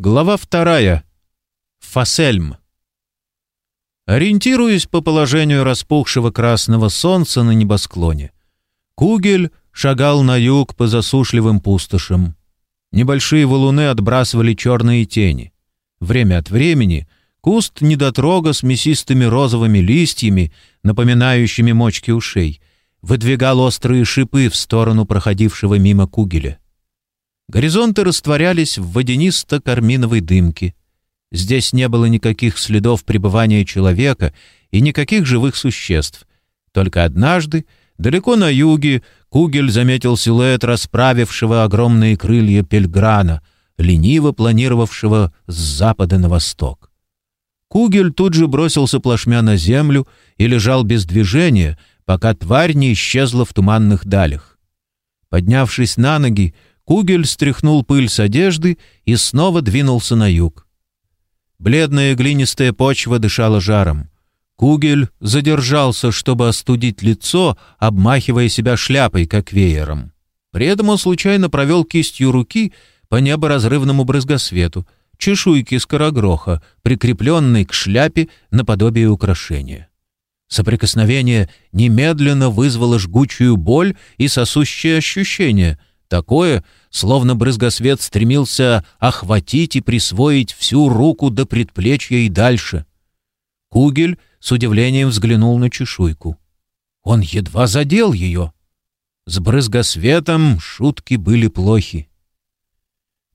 Глава вторая. Фасельм. Ориентируясь по положению распухшего красного солнца на небосклоне, Кугель шагал на юг по засушливым пустошам. Небольшие валуны отбрасывали черные тени. Время от времени куст недотрога с мясистыми розовыми листьями, напоминающими мочки ушей, выдвигал острые шипы в сторону проходившего мимо Кугеля. Горизонты растворялись в водянисто-карминовой дымке. Здесь не было никаких следов пребывания человека и никаких живых существ. Только однажды, далеко на юге, Кугель заметил силуэт расправившего огромные крылья пельграна, лениво планировавшего с запада на восток. Кугель тут же бросился плашмя на землю и лежал без движения, пока тварь не исчезла в туманных далях. Поднявшись на ноги, Кугель стряхнул пыль с одежды и снова двинулся на юг. Бледная глинистая почва дышала жаром. Кугель задержался, чтобы остудить лицо, обмахивая себя шляпой, как веером. При этом он случайно провел кистью руки по неборазрывному брызгосвету, чешуйки скорогроха, прикрепленной к шляпе наподобие украшения. Соприкосновение немедленно вызвало жгучую боль и сосущее ощущение, такое, словно брызгосвет стремился охватить и присвоить всю руку до предплечья и дальше. Кугель с удивлением взглянул на чешуйку. Он едва задел ее. С брызгосветом шутки были плохи.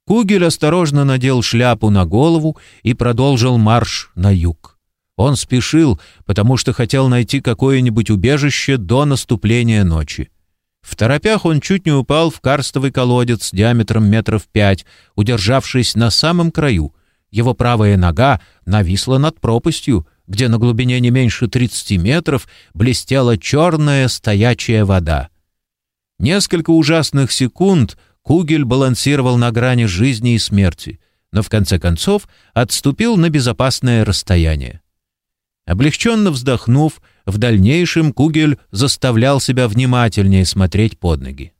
Кугель осторожно надел шляпу на голову и продолжил марш на юг. Он спешил, потому что хотел найти какое-нибудь убежище до наступления ночи. В торопях он чуть не упал в карстовый колодец диаметром метров пять, удержавшись на самом краю. Его правая нога нависла над пропастью, где на глубине не меньше 30 метров блестела черная стоячая вода. Несколько ужасных секунд Кугель балансировал на грани жизни и смерти, но в конце концов отступил на безопасное расстояние. Облегченно вздохнув, в дальнейшем Кугель заставлял себя внимательнее смотреть под ноги.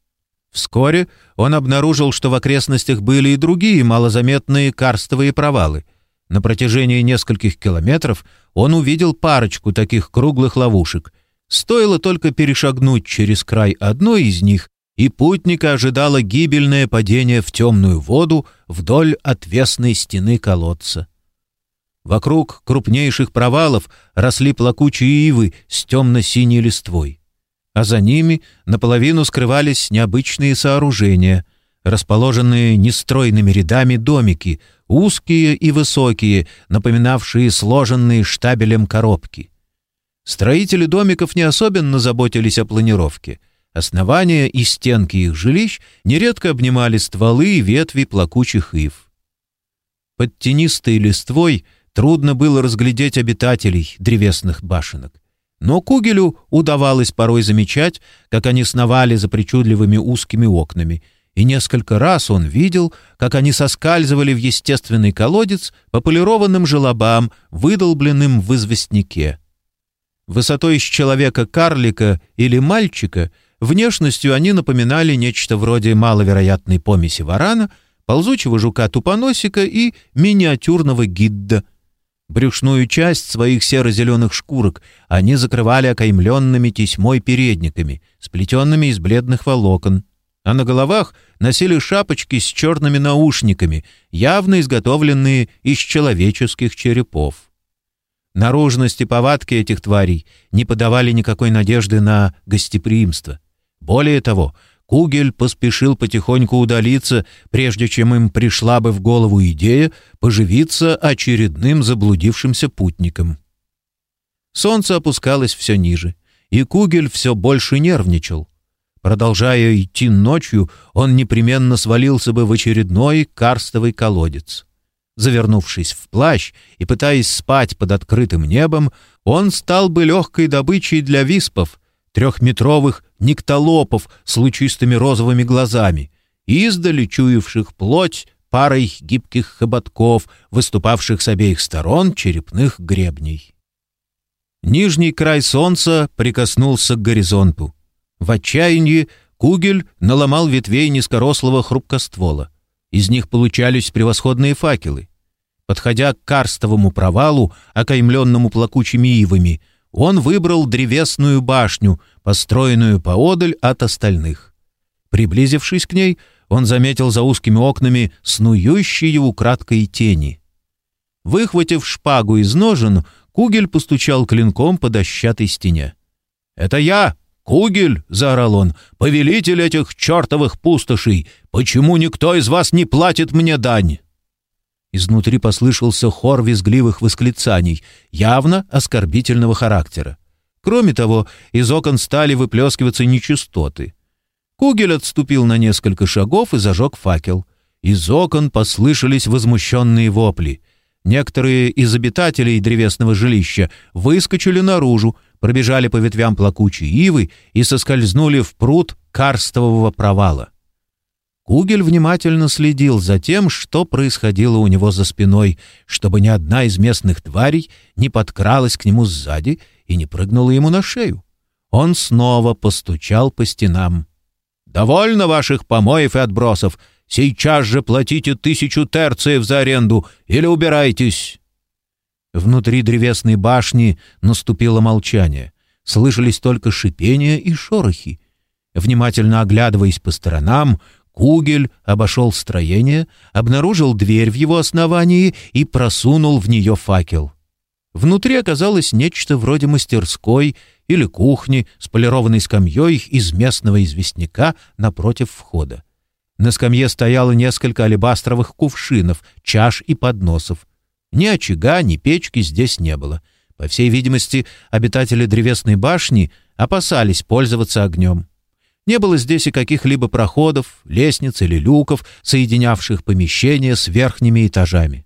Вскоре он обнаружил, что в окрестностях были и другие малозаметные карстовые провалы. На протяжении нескольких километров он увидел парочку таких круглых ловушек. Стоило только перешагнуть через край одной из них, и путника ожидало гибельное падение в темную воду вдоль отвесной стены колодца. Вокруг крупнейших провалов росли плакучие ивы с темно-синей листвой. А за ними наполовину скрывались необычные сооружения, расположенные нестройными рядами домики, узкие и высокие, напоминавшие сложенные штабелем коробки. Строители домиков не особенно заботились о планировке. Основания и стенки их жилищ нередко обнимали стволы и ветви плакучих ив. Под тенистой листвой Трудно было разглядеть обитателей древесных башенок. Но Кугелю удавалось порой замечать, как они сновали за причудливыми узкими окнами, и несколько раз он видел, как они соскальзывали в естественный колодец по полированным желобам, выдолбленным в известняке. Высотой с человека-карлика или мальчика внешностью они напоминали нечто вроде маловероятной помеси варана, ползучего жука-тупоносика и миниатюрного гидда — Брюшную часть своих серо-зеленых шкурок они закрывали окаймленными тесьмой передниками, сплетенными из бледных волокон, а на головах носили шапочки с черными наушниками, явно изготовленные из человеческих черепов. Наружность и повадки этих тварей не подавали никакой надежды на гостеприимство. Более того, Кугель поспешил потихоньку удалиться, прежде чем им пришла бы в голову идея поживиться очередным заблудившимся путником. Солнце опускалось все ниже, и Кугель все больше нервничал. Продолжая идти ночью, он непременно свалился бы в очередной карстовый колодец. Завернувшись в плащ и пытаясь спать под открытым небом, он стал бы легкой добычей для виспов, трехметровых никтолопов с лучистыми розовыми глазами, издали чуявших плоть парой гибких хоботков, выступавших с обеих сторон черепных гребней. Нижний край солнца прикоснулся к горизонту. В отчаянии Кугель наломал ветвей низкорослого хрупкоствола. Из них получались превосходные факелы. Подходя к карстовому провалу, окаймленному плакучими ивами, он выбрал древесную башню, построенную поодаль от остальных. Приблизившись к ней, он заметил за узкими окнами снующие украдкой тени. Выхватив шпагу из ножен, Кугель постучал клинком по дощатой стене. «Это я, Кугель!» — заорал он. «Повелитель этих чертовых пустошей! Почему никто из вас не платит мне дань?» Изнутри послышался хор визгливых восклицаний, явно оскорбительного характера. Кроме того, из окон стали выплескиваться нечистоты. Кугель отступил на несколько шагов и зажег факел. Из окон послышались возмущенные вопли. Некоторые из обитателей древесного жилища выскочили наружу, пробежали по ветвям плакучей ивы и соскользнули в пруд карстового провала. Кугель внимательно следил за тем, что происходило у него за спиной, чтобы ни одна из местных тварей не подкралась к нему сзади и не прыгнула ему на шею. Он снова постучал по стенам. «Довольно ваших помоев и отбросов! Сейчас же платите тысячу терциев за аренду или убирайтесь!» Внутри древесной башни наступило молчание. Слышались только шипения и шорохи. Внимательно оглядываясь по сторонам, Кугель обошел строение, обнаружил дверь в его основании и просунул в нее факел. Внутри оказалось нечто вроде мастерской или кухни с полированной скамьей из местного известняка напротив входа. На скамье стояло несколько алебастровых кувшинов, чаш и подносов. Ни очага, ни печки здесь не было. По всей видимости, обитатели древесной башни опасались пользоваться огнем. Не было здесь и каких-либо проходов, лестниц или люков, соединявших помещения с верхними этажами.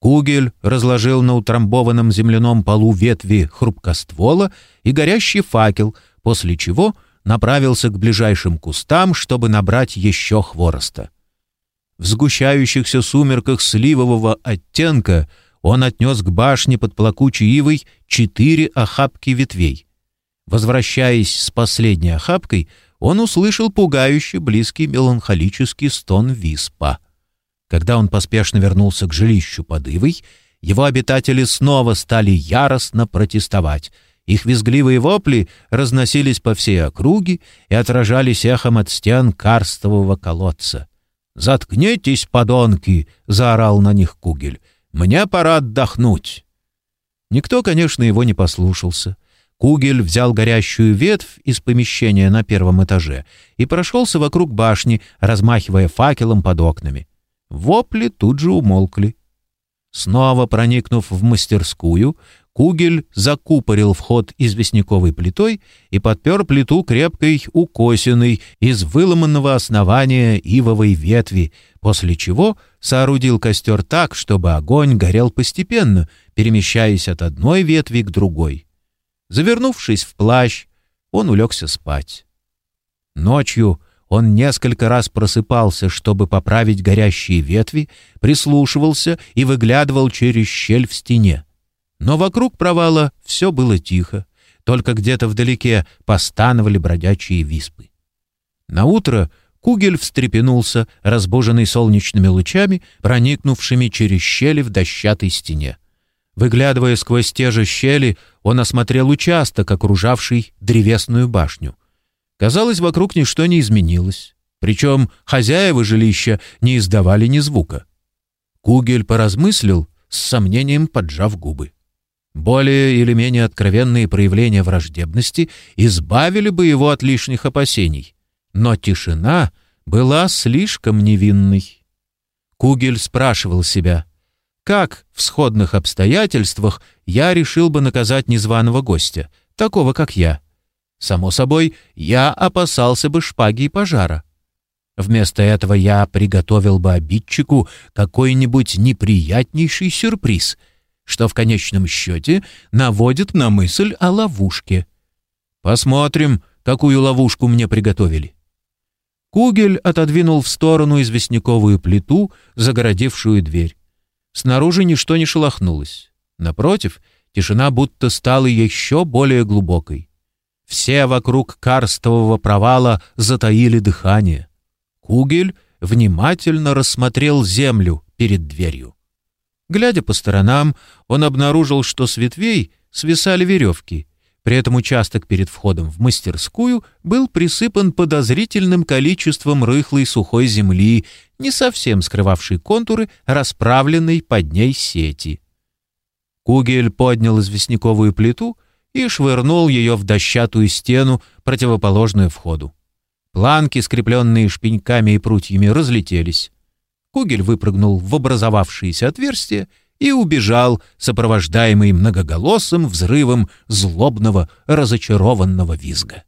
Кугель разложил на утрамбованном земляном полу ветви хрупкоствола и горящий факел, после чего направился к ближайшим кустам, чтобы набрать еще хвороста. В сгущающихся сумерках сливового оттенка он отнес к башне под плакучей ивой четыре охапки ветвей. Возвращаясь с последней охапкой, он услышал пугающий близкий меланхолический стон виспа. Когда он поспешно вернулся к жилищу под его обитатели снова стали яростно протестовать. Их визгливые вопли разносились по всей округе и отражались эхом от стен карстового колодца. «Заткнитесь, подонки!» — заорал на них Кугель. «Мне пора отдохнуть!» Никто, конечно, его не послушался — Кугель взял горящую ветвь из помещения на первом этаже и прошелся вокруг башни, размахивая факелом под окнами. Вопли тут же умолкли. Снова проникнув в мастерскую, Кугель закупорил вход известняковой плитой и подпер плиту крепкой укосиной из выломанного основания ивовой ветви, после чего соорудил костер так, чтобы огонь горел постепенно, перемещаясь от одной ветви к другой. Завернувшись в плащ, он улегся спать. Ночью он несколько раз просыпался, чтобы поправить горящие ветви, прислушивался и выглядывал через щель в стене. Но вокруг провала все было тихо, только где-то вдалеке постановали бродячие виспы. Наутро Кугель встрепенулся, разбуженный солнечными лучами, проникнувшими через щели в дощатой стене. Выглядывая сквозь те же щели, он осмотрел участок, окружавший древесную башню. Казалось, вокруг ничто не изменилось. Причем хозяева жилища не издавали ни звука. Кугель поразмыслил, с сомнением поджав губы. Более или менее откровенные проявления враждебности избавили бы его от лишних опасений. Но тишина была слишком невинной. Кугель спрашивал себя, как в сходных обстоятельствах я решил бы наказать незваного гостя, такого как я? Само собой, я опасался бы шпаги и пожара. Вместо этого я приготовил бы обидчику какой-нибудь неприятнейший сюрприз, что в конечном счете наводит на мысль о ловушке. Посмотрим, какую ловушку мне приготовили. Кугель отодвинул в сторону известняковую плиту, загородившую дверь. Снаружи ничто не шелохнулось. Напротив, тишина будто стала еще более глубокой. Все вокруг карстового провала затаили дыхание. Кугель внимательно рассмотрел землю перед дверью. Глядя по сторонам, он обнаружил, что с ветвей свисали веревки. При этом участок перед входом в мастерскую был присыпан подозрительным количеством рыхлой сухой земли, не совсем скрывавшей контуры расправленной под ней сети. Кугель поднял известняковую плиту и швырнул ее в дощатую стену, противоположную входу. Планки, скрепленные шпеньками и прутьями, разлетелись. Кугель выпрыгнул в образовавшееся отверстие и убежал, сопровождаемый многоголосым взрывом злобного, разочарованного визга.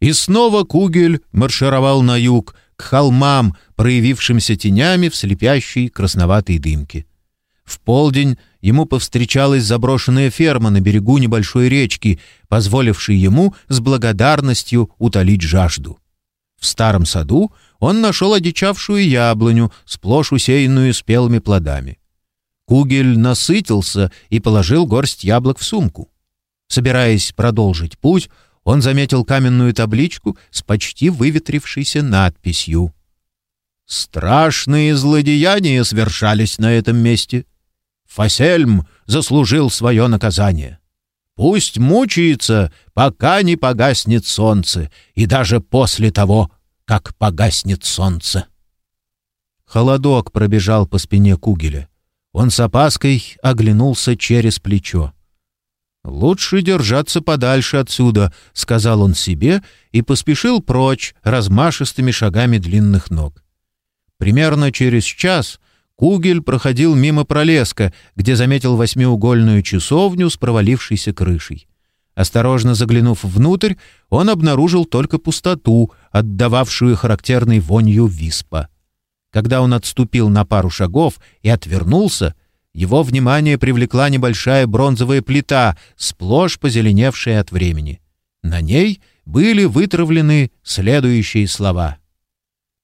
И снова Кугель маршировал на юг, к холмам, проявившимся тенями в слепящей красноватой дымке. В полдень ему повстречалась заброшенная ферма на берегу небольшой речки, позволившей ему с благодарностью утолить жажду. В старом саду он нашел одичавшую яблоню, сплошь усеянную спелыми плодами. Кугель насытился и положил горсть яблок в сумку. Собираясь продолжить путь, он заметил каменную табличку с почти выветрившейся надписью. «Страшные злодеяния совершались на этом месте. Фасельм заслужил свое наказание. Пусть мучается, пока не погаснет солнце, и даже после того, как погаснет солнце. Холодок пробежал по спине Кугеля. Он с опаской оглянулся через плечо. «Лучше держаться подальше отсюда», — сказал он себе и поспешил прочь размашистыми шагами длинных ног. Примерно через час Кугель проходил мимо пролеска, где заметил восьмиугольную часовню с провалившейся крышей. Осторожно заглянув внутрь, он обнаружил только пустоту, отдававшую характерной вонью виспа. Когда он отступил на пару шагов и отвернулся, его внимание привлекла небольшая бронзовая плита, сплошь позеленевшая от времени. На ней были вытравлены следующие слова.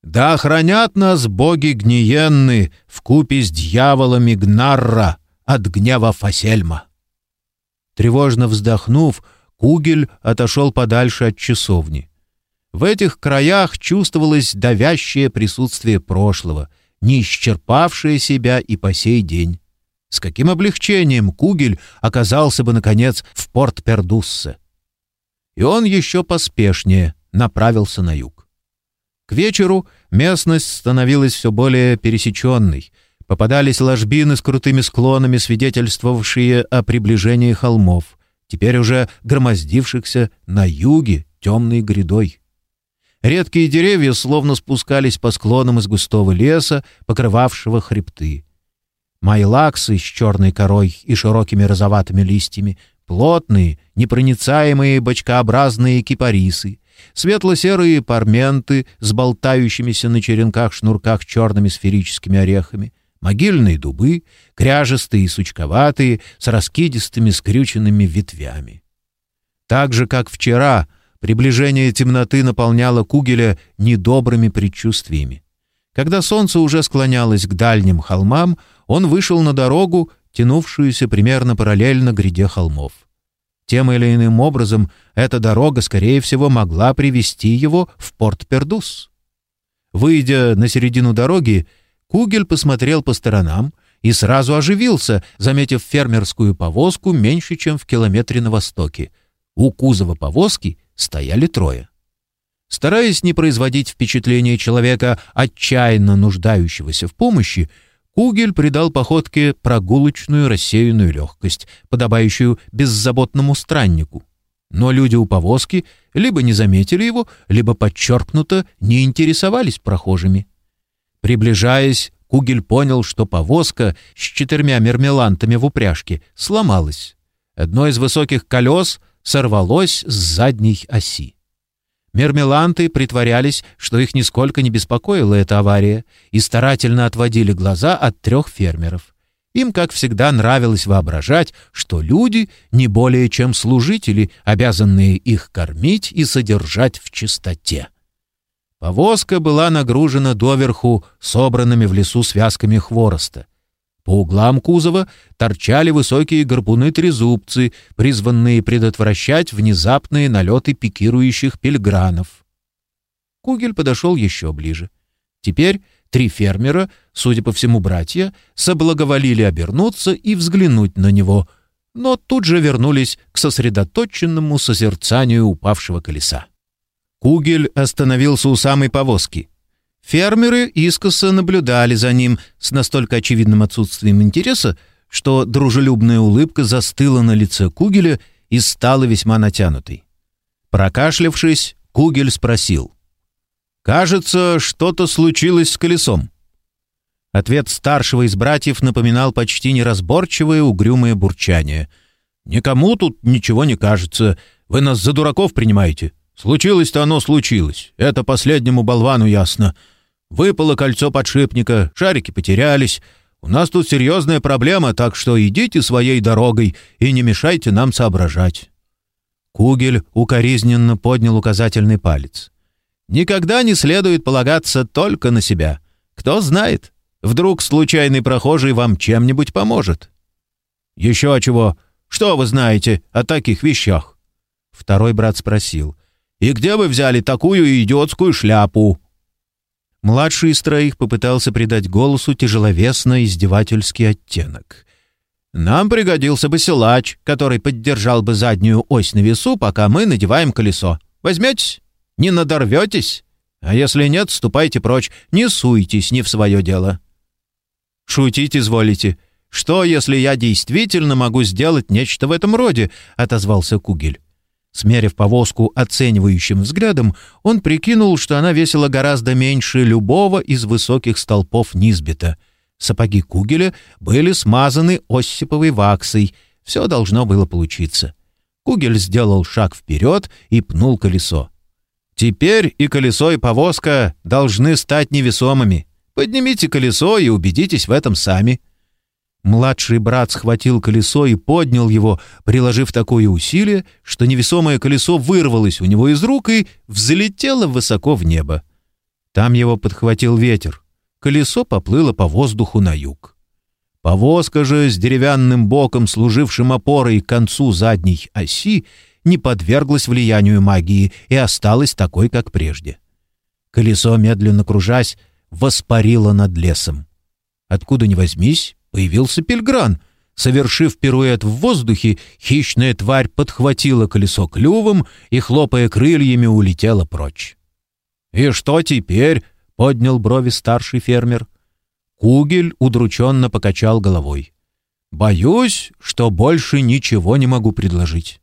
«Да охранят нас боги гниенны в купе с дьяволами Гнарра от гнева Фасельма». Тревожно вздохнув, Кугель отошел подальше от часовни. В этих краях чувствовалось давящее присутствие прошлого, не исчерпавшее себя и по сей день. С каким облегчением Кугель оказался бы, наконец, в порт Пердуссе. И он еще поспешнее направился на юг. К вечеру местность становилась все более пересеченной — Попадались ложбины с крутыми склонами, свидетельствовавшие о приближении холмов, теперь уже громоздившихся на юге темной грядой. Редкие деревья словно спускались по склонам из густого леса, покрывавшего хребты. Майлаксы с черной корой и широкими розоватыми листьями, плотные, непроницаемые бочкообразные кипарисы, светло-серые парменты с болтающимися на черенках-шнурках черными сферическими орехами, могильные дубы, кряжестые и сучковатые, с раскидистыми скрюченными ветвями. Так же, как вчера, приближение темноты наполняло Кугеля недобрыми предчувствиями. Когда солнце уже склонялось к дальним холмам, он вышел на дорогу, тянувшуюся примерно параллельно гряде холмов. Тем или иным образом эта дорога, скорее всего, могла привести его в порт Пердус. Выйдя на середину дороги, Кугель посмотрел по сторонам и сразу оживился, заметив фермерскую повозку меньше, чем в километре на востоке. У кузова повозки стояли трое. Стараясь не производить впечатление человека, отчаянно нуждающегося в помощи, Кугель придал походке прогулочную рассеянную легкость, подобающую беззаботному страннику. Но люди у повозки либо не заметили его, либо подчеркнуто не интересовались прохожими. Приближаясь, Кугель понял, что повозка с четырьмя мермелантами в упряжке сломалась. Одно из высоких колес сорвалось с задней оси. Мермеланты притворялись, что их нисколько не беспокоила эта авария, и старательно отводили глаза от трех фермеров. Им, как всегда, нравилось воображать, что люди не более чем служители, обязанные их кормить и содержать в чистоте. Повозка была нагружена доверху собранными в лесу связками хвороста. По углам кузова торчали высокие горбуны-трезубцы, призванные предотвращать внезапные налеты пикирующих пельгранов. Кугель подошел еще ближе. Теперь три фермера, судя по всему братья, соблаговолили обернуться и взглянуть на него, но тут же вернулись к сосредоточенному созерцанию упавшего колеса. Кугель остановился у самой повозки. Фермеры искоса наблюдали за ним с настолько очевидным отсутствием интереса, что дружелюбная улыбка застыла на лице Кугеля и стала весьма натянутой. Прокашлявшись, Кугель спросил. «Кажется, что-то случилось с колесом». Ответ старшего из братьев напоминал почти неразборчивое угрюмое бурчание. «Никому тут ничего не кажется. Вы нас за дураков принимаете. Случилось-то оно случилось. Это последнему болвану ясно. Выпало кольцо подшипника, шарики потерялись. У нас тут серьезная проблема, так что идите своей дорогой и не мешайте нам соображать». Кугель укоризненно поднял указательный палец. «Никогда не следует полагаться только на себя. Кто знает, вдруг случайный прохожий вам чем-нибудь поможет». «Еще чего? Что вы знаете о таких вещах?» Второй брат спросил. «И где вы взяли такую идиотскую шляпу?» Младший из троих попытался придать голосу тяжеловесно-издевательский оттенок. «Нам пригодился бы силач, который поддержал бы заднюю ось на весу, пока мы надеваем колесо. Возьметесь? Не надорветесь? А если нет, ступайте прочь, не суйтесь не в свое дело». «Шутить изволите. Что, если я действительно могу сделать нечто в этом роде?» — отозвался Кугель. Смерив повозку оценивающим взглядом, он прикинул, что она весила гораздо меньше любого из высоких столпов Низбита. Сапоги Кугеля были смазаны осиповой ваксой. Все должно было получиться. Кугель сделал шаг вперед и пнул колесо. «Теперь и колесо, и повозка должны стать невесомыми. Поднимите колесо и убедитесь в этом сами». Младший брат схватил колесо и поднял его, приложив такое усилие, что невесомое колесо вырвалось у него из рук и взлетело высоко в небо. Там его подхватил ветер. Колесо поплыло по воздуху на юг. Повозка же с деревянным боком, служившим опорой к концу задней оси, не подверглась влиянию магии и осталась такой, как прежде. Колесо, медленно кружась, воспарило над лесом. Откуда ни возьмись, появился Пельгран. Совершив пируэт в воздухе, хищная тварь подхватила колесо клювом и, хлопая крыльями, улетела прочь. «И что теперь?» — поднял брови старший фермер. Кугель удрученно покачал головой. «Боюсь, что больше ничего не могу предложить».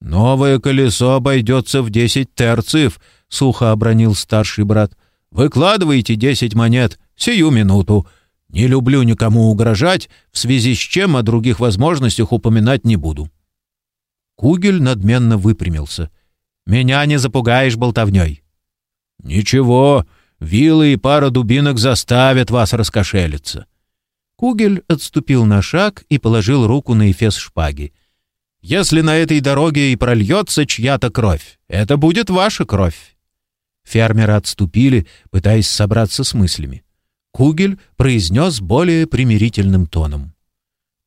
«Новое колесо обойдется в десять терциев», — сухо обронил старший брат. «Выкладывайте десять монет, сию минуту. Не люблю никому угрожать, в связи с чем о других возможностях упоминать не буду». Кугель надменно выпрямился. «Меня не запугаешь болтовней». «Ничего, вилы и пара дубинок заставят вас раскошелиться». Кугель отступил на шаг и положил руку на эфес шпаги. «Если на этой дороге и прольется чья-то кровь, это будет ваша кровь». Фермеры отступили, пытаясь собраться с мыслями. Кугель произнес более примирительным тоном.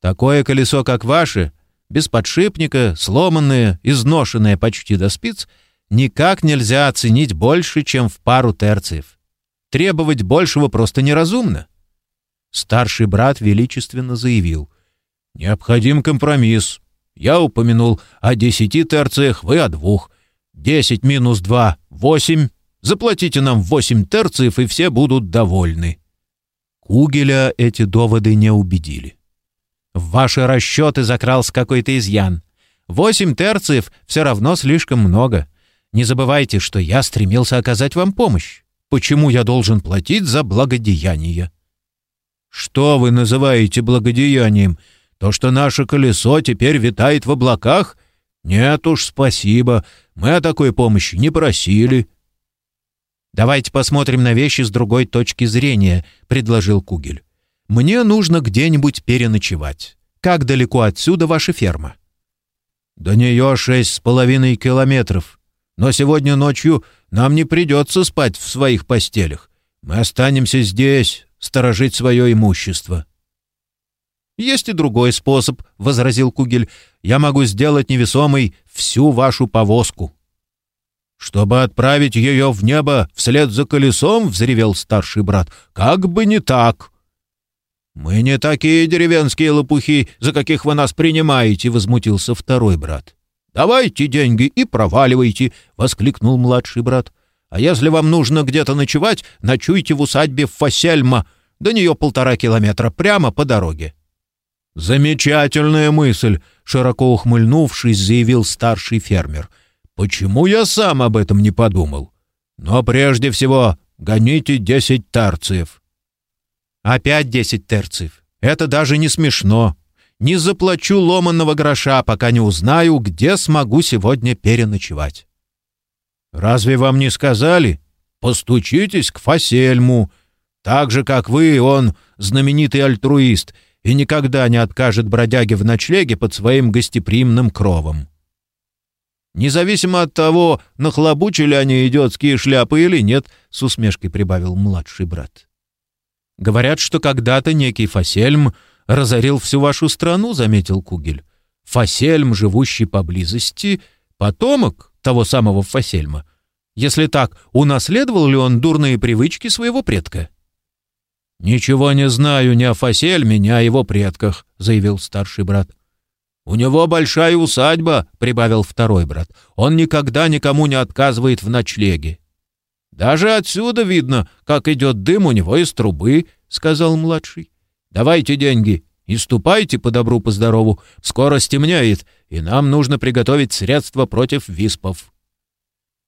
«Такое колесо, как ваше, без подшипника, сломанное, изношенное почти до спиц, никак нельзя оценить больше, чем в пару терциев. Требовать большего просто неразумно». Старший брат величественно заявил. «Необходим компромисс. Я упомянул о десяти терциях, вы о двух. Десять минус два — восемь. Заплатите нам восемь терциев, и все будут довольны». Кугеля эти доводы не убедили. В ваши расчеты закрался какой-то изъян. Восемь терциев все равно слишком много. Не забывайте, что я стремился оказать вам помощь. Почему я должен платить за благодеяние? Что вы называете благодеянием? То, что наше колесо теперь витает в облаках? Нет уж, спасибо. Мы о такой помощи не просили. «Давайте посмотрим на вещи с другой точки зрения», — предложил Кугель. «Мне нужно где-нибудь переночевать. Как далеко отсюда ваша ферма?» «До нее шесть с половиной километров. Но сегодня ночью нам не придется спать в своих постелях. Мы останемся здесь, сторожить свое имущество». «Есть и другой способ», — возразил Кугель. «Я могу сделать невесомой всю вашу повозку». «Чтобы отправить ее в небо вслед за колесом?» — взревел старший брат. «Как бы не так!» «Мы не такие деревенские лопухи, за каких вы нас принимаете!» — возмутился второй брат. «Давайте деньги и проваливайте!» — воскликнул младший брат. «А если вам нужно где-то ночевать, ночуйте в усадьбе Фасельма. До нее полтора километра прямо по дороге». «Замечательная мысль!» — широко ухмыльнувшись, заявил старший фермер — Почему я сам об этом не подумал? Но прежде всего гоните десять терциев». «Опять десять терциев. Это даже не смешно. Не заплачу ломанного гроша, пока не узнаю, где смогу сегодня переночевать». «Разве вам не сказали? Постучитесь к Фасельму. Так же, как вы, он знаменитый альтруист и никогда не откажет бродяге в ночлеге под своим гостеприимным кровом. Независимо от того, нахлобучили они идиотские шляпы или нет, — с усмешкой прибавил младший брат. «Говорят, что когда-то некий Фасельм разорил всю вашу страну», — заметил Кугель. «Фасельм, живущий поблизости, потомок того самого Фасельма. Если так, унаследовал ли он дурные привычки своего предка?» «Ничего не знаю ни о Фасельме, ни о его предках», — заявил старший брат. «У него большая усадьба», — прибавил второй брат. «Он никогда никому не отказывает в ночлеге». «Даже отсюда видно, как идет дым у него из трубы», — сказал младший. «Давайте деньги и ступайте по добру, по здорову. Скоро стемняет, и нам нужно приготовить средства против виспов».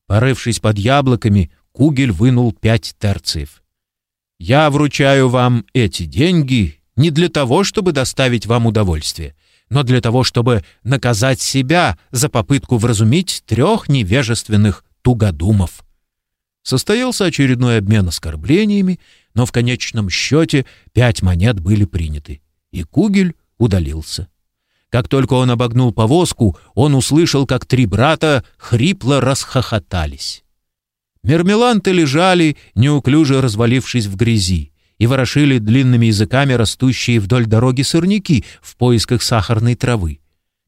Порывшись под яблоками, Кугель вынул пять терциев. «Я вручаю вам эти деньги не для того, чтобы доставить вам удовольствие но для того, чтобы наказать себя за попытку вразумить трех невежественных тугодумов. Состоялся очередной обмен оскорблениями, но в конечном счете пять монет были приняты, и Кугель удалился. Как только он обогнул повозку, он услышал, как три брата хрипло расхохотались. Мермеланты лежали, неуклюже развалившись в грязи и ворошили длинными языками растущие вдоль дороги сорняки в поисках сахарной травы.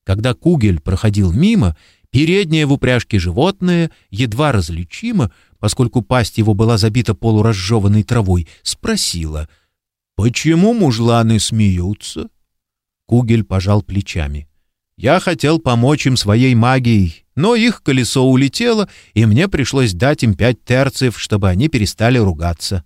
Когда Кугель проходил мимо, переднее в упряжке животное, едва различимо, поскольку пасть его была забита полуразжеванной травой, спросила, «Почему мужланы смеются?» Кугель пожал плечами. «Я хотел помочь им своей магией, но их колесо улетело, и мне пришлось дать им пять терциев, чтобы они перестали ругаться».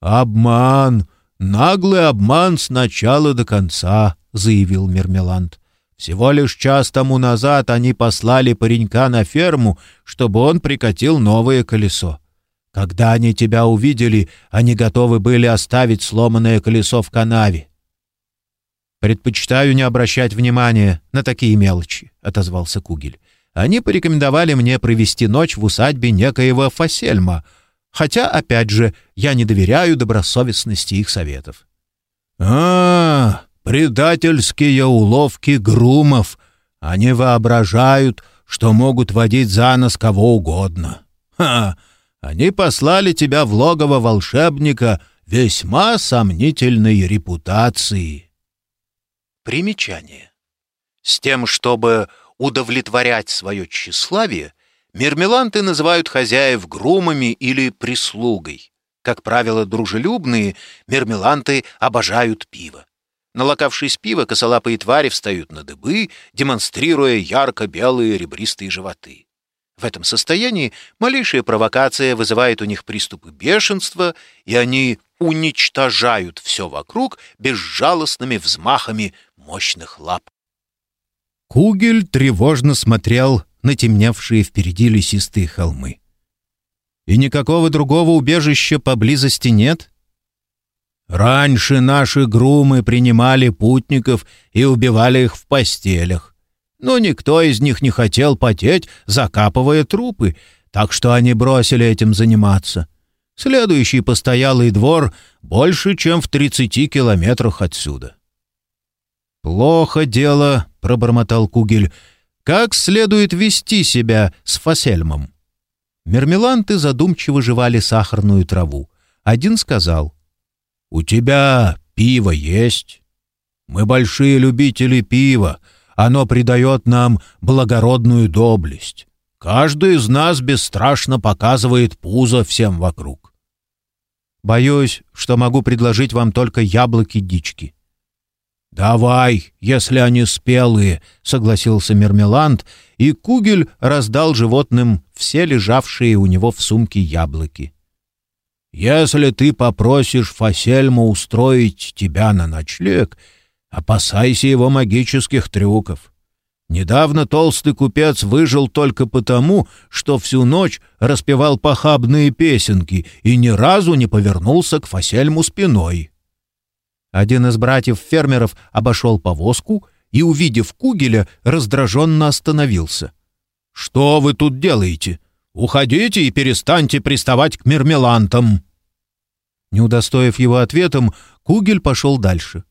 «Обман! Наглый обман с начала до конца», — заявил Мермеланд. «Всего лишь час тому назад они послали паренька на ферму, чтобы он прикатил новое колесо. Когда они тебя увидели, они готовы были оставить сломанное колесо в канаве». «Предпочитаю не обращать внимания на такие мелочи», — отозвался Кугель. «Они порекомендовали мне провести ночь в усадьбе некоего Фасельма, хотя, опять же, я не доверяю добросовестности их советов. «А, предательские уловки грумов! Они воображают, что могут водить за нос кого угодно. Ха! Они послали тебя в логово волшебника весьма сомнительной репутации». Примечание. С тем, чтобы удовлетворять свое тщеславие, Мермеланты называют хозяев грумами или прислугой. Как правило, дружелюбные, мермеланты обожают пиво. Налокавшись пива, косолапые твари встают на дыбы, демонстрируя ярко-белые ребристые животы. В этом состоянии малейшая провокация вызывает у них приступы бешенства, и они уничтожают все вокруг безжалостными взмахами мощных лап. Кугель тревожно смотрел на темневшие впереди лесистые холмы. «И никакого другого убежища поблизости нет?» «Раньше наши грумы принимали путников и убивали их в постелях. Но никто из них не хотел потеть, закапывая трупы, так что они бросили этим заниматься. Следующий постоялый двор больше, чем в тридцати километрах отсюда». «Плохо дело», — пробормотал Кугель, — как следует вести себя с фасельмом? Мермеланты задумчиво жевали сахарную траву. Один сказал, «У тебя пиво есть? Мы большие любители пива. Оно придает нам благородную доблесть. Каждый из нас бесстрашно показывает пузо всем вокруг. Боюсь, что могу предложить вам только яблоки-дички. «Давай, если они спелые», — согласился Мермеланд, и Кугель раздал животным все лежавшие у него в сумке яблоки. «Если ты попросишь Фасельма устроить тебя на ночлег, опасайся его магических трюков. Недавно толстый купец выжил только потому, что всю ночь распевал похабные песенки и ни разу не повернулся к Фасельму спиной». Один из братьев-фермеров обошел повозку и, увидев Кугеля, раздраженно остановился. «Что вы тут делаете? Уходите и перестаньте приставать к мермелантам!» Не удостоив его ответом, Кугель пошел дальше.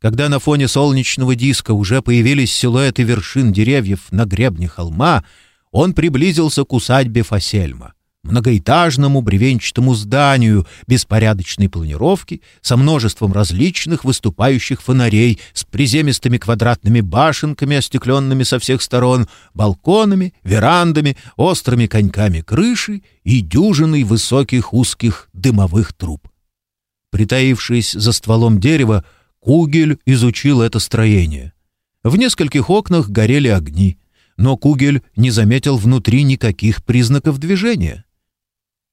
Когда на фоне солнечного диска уже появились силуэты вершин деревьев на гребне холма, он приблизился к усадьбе Фасельма многоэтажному бревенчатому зданию беспорядочной планировки со множеством различных выступающих фонарей с приземистыми квадратными башенками, остекленными со всех сторон, балконами, верандами, острыми коньками крыши и дюжиной высоких узких дымовых труб. Притаившись за стволом дерева, Кугель изучил это строение. В нескольких окнах горели огни, но Кугель не заметил внутри никаких признаков движения.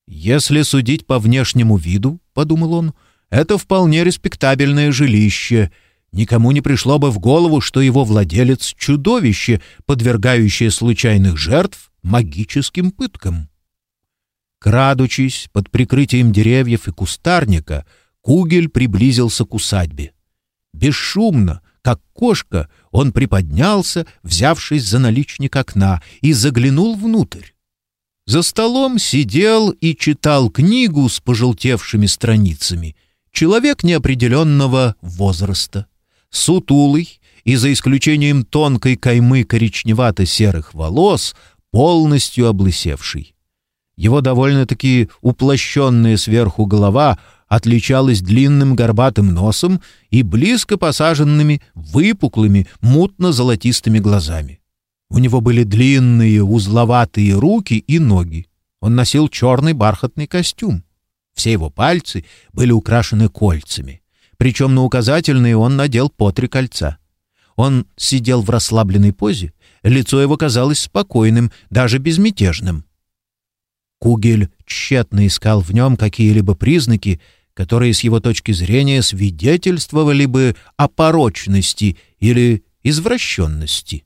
«Если судить по внешнему виду, — подумал он, — это вполне респектабельное жилище. Никому не пришло бы в голову, что его владелец — чудовище, подвергающее случайных жертв магическим пыткам». Крадучись под прикрытием деревьев и кустарника, Кугель приблизился к усадьбе. Бесшумно, как кошка, он приподнялся, взявшись за наличник окна, и заглянул внутрь. За столом сидел и читал книгу с пожелтевшими страницами человек неопределенного возраста, сутулый и, за исключением тонкой каймы коричневато-серых волос, полностью облысевший. Его довольно-таки уплощенная сверху голова отличалась длинным горбатым носом и близко посаженными, выпуклыми, мутно-золотистыми глазами. У него были длинные узловатые руки и ноги. Он носил черный бархатный костюм. Все его пальцы были украшены кольцами. Причем на указательные он надел по три кольца. Он сидел в расслабленной позе, лицо его казалось спокойным, даже безмятежным. Кугель тщетно искал в нем какие-либо признаки, которые с его точки зрения свидетельствовали бы о порочности или извращенности.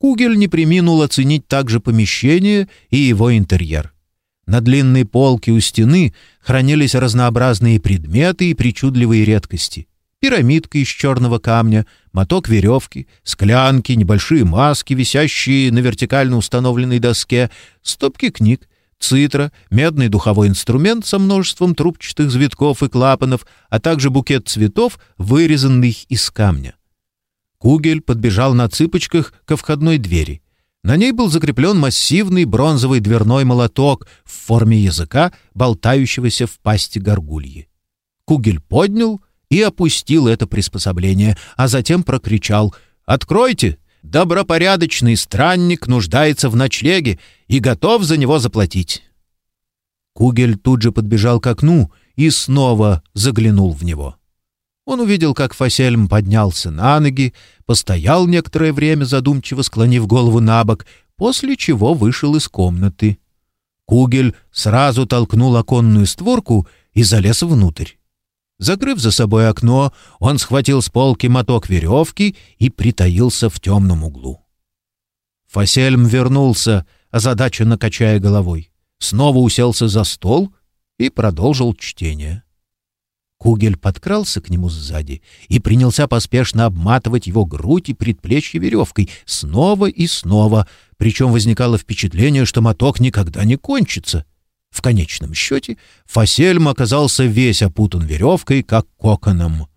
Кугель не приминул оценить также помещение и его интерьер. На длинной полке у стены хранились разнообразные предметы и причудливые редкости. Пирамидка из черного камня, моток веревки, склянки, небольшие маски, висящие на вертикально установленной доске, стопки книг, цитра, медный духовой инструмент со множеством трубчатых завитков и клапанов, а также букет цветов, вырезанных из камня. Кугель подбежал на цыпочках ко входной двери. На ней был закреплен массивный бронзовый дверной молоток в форме языка, болтающегося в пасти горгульи. Кугель поднял и опустил это приспособление, а затем прокричал «Откройте! Добропорядочный странник нуждается в ночлеге и готов за него заплатить». Кугель тут же подбежал к окну и снова заглянул в него. Он увидел, как Фасельм поднялся на ноги, постоял некоторое время, задумчиво склонив голову на бок, после чего вышел из комнаты. Кугель сразу толкнул оконную створку и залез внутрь. Закрыв за собой окно, он схватил с полки моток веревки и притаился в темном углу. Фасельм вернулся, озадаченно качая головой, снова уселся за стол и продолжил чтение. Кугель подкрался к нему сзади и принялся поспешно обматывать его грудь и предплечье веревкой снова и снова, причем возникало впечатление, что моток никогда не кончится. В конечном счете Фасельм оказался весь опутан веревкой, как коконом.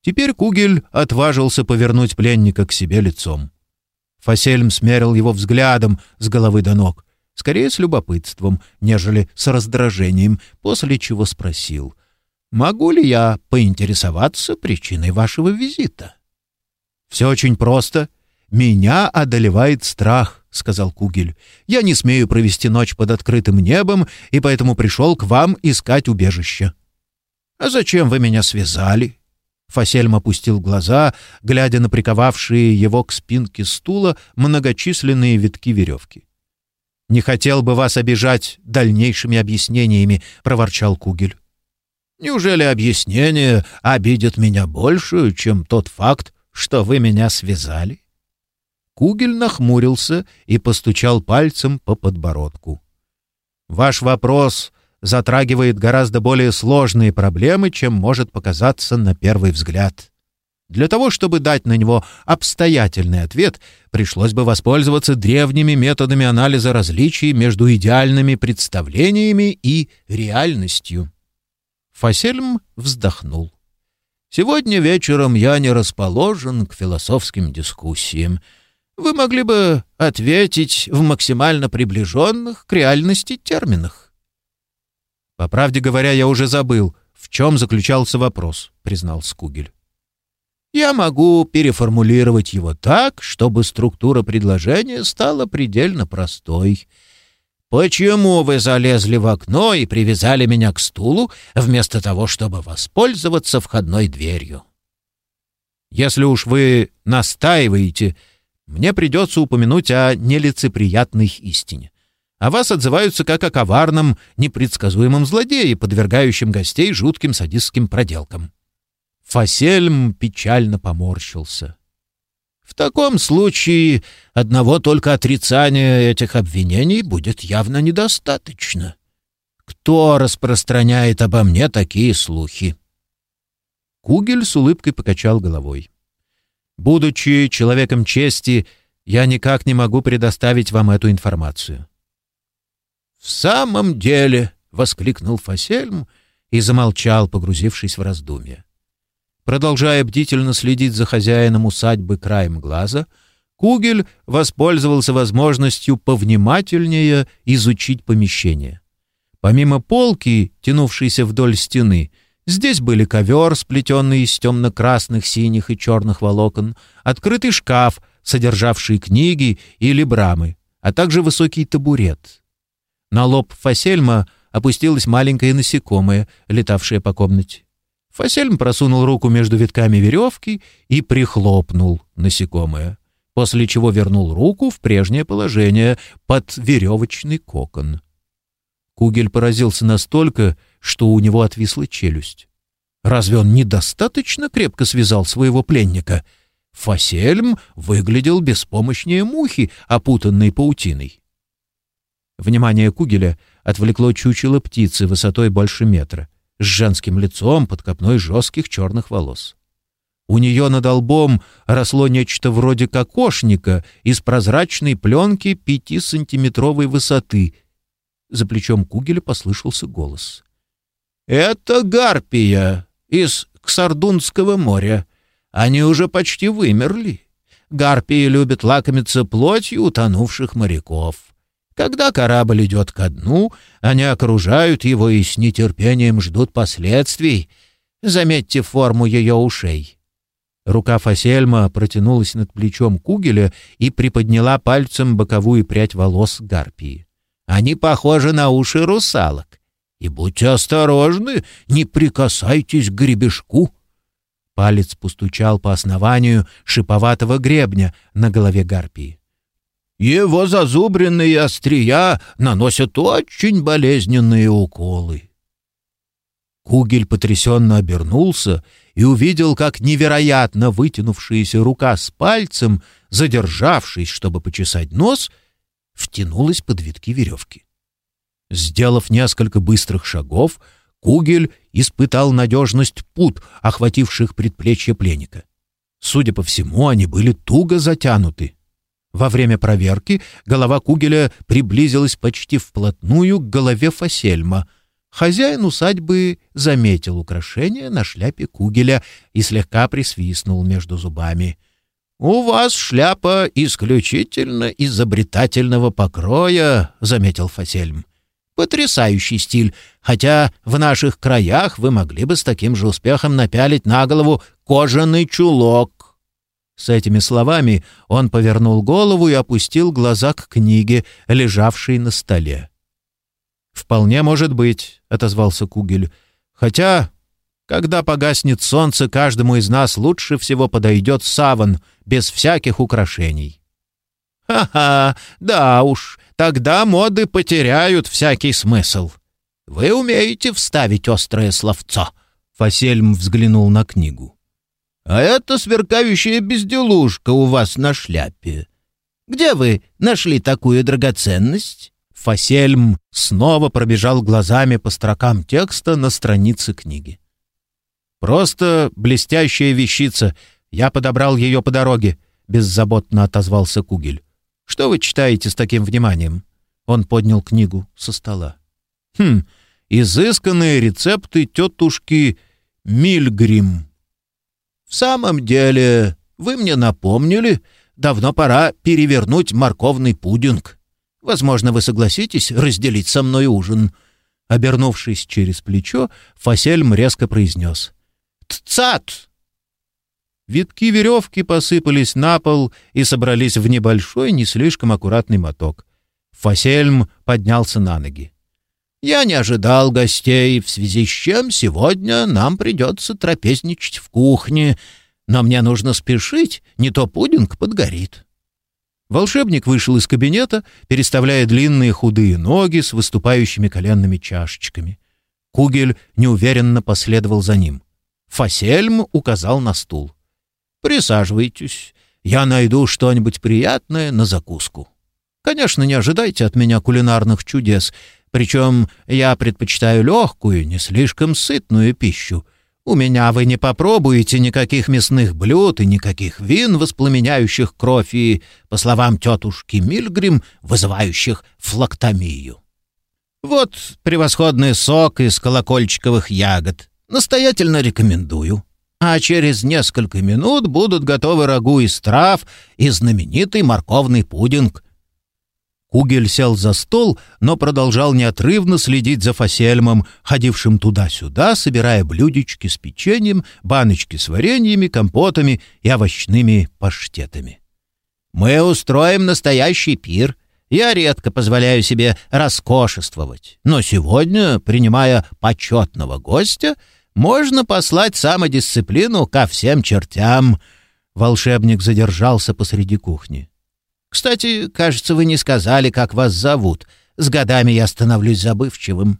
Теперь Кугель отважился повернуть пленника к себе лицом. Фасельм смерил его взглядом с головы до ног, скорее с любопытством, нежели с раздражением, после чего спросил — Могу ли я поинтересоваться причиной вашего визита? Все очень просто. Меня одолевает страх, сказал Кугель. «Я не смею провести ночь под открытым небом, и поэтому пришел к вам искать убежище». «А зачем вы меня связали?» Фасельм опустил глаза, глядя на приковавшие его к спинке стула многочисленные витки веревки. «Не хотел бы вас обижать дальнейшими объяснениями», — проворчал Кугель. «Неужели объяснение обидит меня больше, чем тот факт, что вы меня связали?» Кугель нахмурился и постучал пальцем по подбородку. «Ваш вопрос затрагивает гораздо более сложные проблемы, чем может показаться на первый взгляд. Для того, чтобы дать на него обстоятельный ответ, пришлось бы воспользоваться древними методами анализа различий между идеальными представлениями и реальностью». Фасельм вздохнул. «Сегодня вечером я не расположен к философским дискуссиям» вы могли бы ответить в максимально приближенных к реальности терминах. «По правде говоря, я уже забыл, в чем заключался вопрос», — признал Скугель. «Я могу переформулировать его так, чтобы структура предложения стала предельно простой. Почему вы залезли в окно и привязали меня к стулу, вместо того, чтобы воспользоваться входной дверью?» «Если уж вы настаиваете», мне придется упомянуть о нелицеприятной истине. А вас отзываются как о коварном, непредсказуемом злодее, подвергающем гостей жутким садистским проделкам. Фасельм печально поморщился. В таком случае одного только отрицания этих обвинений будет явно недостаточно. Кто распространяет обо мне такие слухи? Кугель с улыбкой покачал головой. Будучи человеком чести, я никак не могу предоставить вам эту информацию». «В самом деле!» — воскликнул Фасельм и замолчал, погрузившись в раздумья. Продолжая бдительно следить за хозяином усадьбы краем глаза, Кугель воспользовался возможностью повнимательнее изучить помещение. Помимо полки, тянувшейся вдоль стены — Здесь были ковер, сплетенный из темно-красных, синих и черных волокон, открытый шкаф, содержавший книги или брамы, а также высокий табурет. На лоб Фасельма опустилось маленькое насекомое, летавшее по комнате. Фасельм просунул руку между витками веревки и прихлопнул насекомое, после чего вернул руку в прежнее положение под веревочный кокон. Кугель поразился настолько, что у него отвисла челюсть. Разве он недостаточно крепко связал своего пленника? Фасельм выглядел беспомощнее мухи, опутанной паутиной. Внимание Кугеля отвлекло чучело птицы высотой больше метра, с женским лицом под копной жестких черных волос. У нее над лбом росло нечто вроде кокошника из прозрачной пленки пятисантиметровой высоты. За плечом Кугеля послышался голос. «Это гарпия из Ксардунского моря. Они уже почти вымерли. Гарпии любят лакомиться плотью утонувших моряков. Когда корабль идет ко дну, они окружают его и с нетерпением ждут последствий. Заметьте форму ее ушей». Рука Фасельма протянулась над плечом Кугеля и приподняла пальцем боковую прядь волос гарпии. «Они похожи на уши русалок. И будьте осторожны, не прикасайтесь к гребешку. Палец постучал по основанию шиповатого гребня на голове гарпии. Его зазубренные острия наносят очень болезненные уколы. Кугель потрясенно обернулся и увидел, как невероятно вытянувшаяся рука с пальцем, задержавшись, чтобы почесать нос, втянулась под витки веревки. Сделав несколько быстрых шагов, Кугель испытал надежность пут, охвативших предплечье пленника. Судя по всему, они были туго затянуты. Во время проверки голова Кугеля приблизилась почти вплотную к голове Фасельма. Хозяин усадьбы заметил украшение на шляпе Кугеля и слегка присвистнул между зубами. «У вас шляпа исключительно изобретательного покроя», — заметил Фасельм. Потрясающий стиль, хотя в наших краях вы могли бы с таким же успехом напялить на голову кожаный чулок. С этими словами он повернул голову и опустил глаза к книге, лежавшей на столе. «Вполне может быть», — отозвался Кугель. «Хотя, когда погаснет солнце, каждому из нас лучше всего подойдет саван, без всяких украшений». «Ха-ха, да уж, тогда моды потеряют всякий смысл. Вы умеете вставить острое словцо?» Фасельм взглянул на книгу. «А это сверкающая безделушка у вас на шляпе. Где вы нашли такую драгоценность?» Фасельм снова пробежал глазами по строкам текста на странице книги. «Просто блестящая вещица. Я подобрал ее по дороге», — беззаботно отозвался Кугель. «Что вы читаете с таким вниманием?» Он поднял книгу со стола. «Хм, изысканные рецепты тетушки Мильгрим». «В самом деле, вы мне напомнили, давно пора перевернуть морковный пудинг. Возможно, вы согласитесь разделить со мной ужин». Обернувшись через плечо, Фасельм резко произнес. «Тцат!» Витки веревки посыпались на пол и собрались в небольшой, не слишком аккуратный моток. Фасельм поднялся на ноги. «Я не ожидал гостей, в связи с чем сегодня нам придется трапезничать в кухне, но мне нужно спешить, не то пудинг подгорит». Волшебник вышел из кабинета, переставляя длинные худые ноги с выступающими коленными чашечками. Кугель неуверенно последовал за ним. Фасельм указал на стул. «Присаживайтесь. Я найду что-нибудь приятное на закуску. Конечно, не ожидайте от меня кулинарных чудес, причем я предпочитаю легкую, не слишком сытную пищу. У меня вы не попробуете никаких мясных блюд и никаких вин, воспламеняющих кровь и, по словам тетушки Мильгрим, вызывающих флактомию. Вот превосходный сок из колокольчиковых ягод. Настоятельно рекомендую. А через несколько минут будут готовы рагу из трав и знаменитый морковный пудинг. Кугель сел за стол, но продолжал неотрывно следить за Фасельмом, ходившим туда-сюда, собирая блюдечки с печеньем, баночки с вареньями, компотами и овощными паштетами. «Мы устроим настоящий пир. Я редко позволяю себе роскошествовать, но сегодня, принимая почетного гостя, можно послать самодисциплину ко всем чертям». Волшебник задержался посреди кухни. Кстати, кажется, вы не сказали, как вас зовут. С годами я становлюсь забывчивым».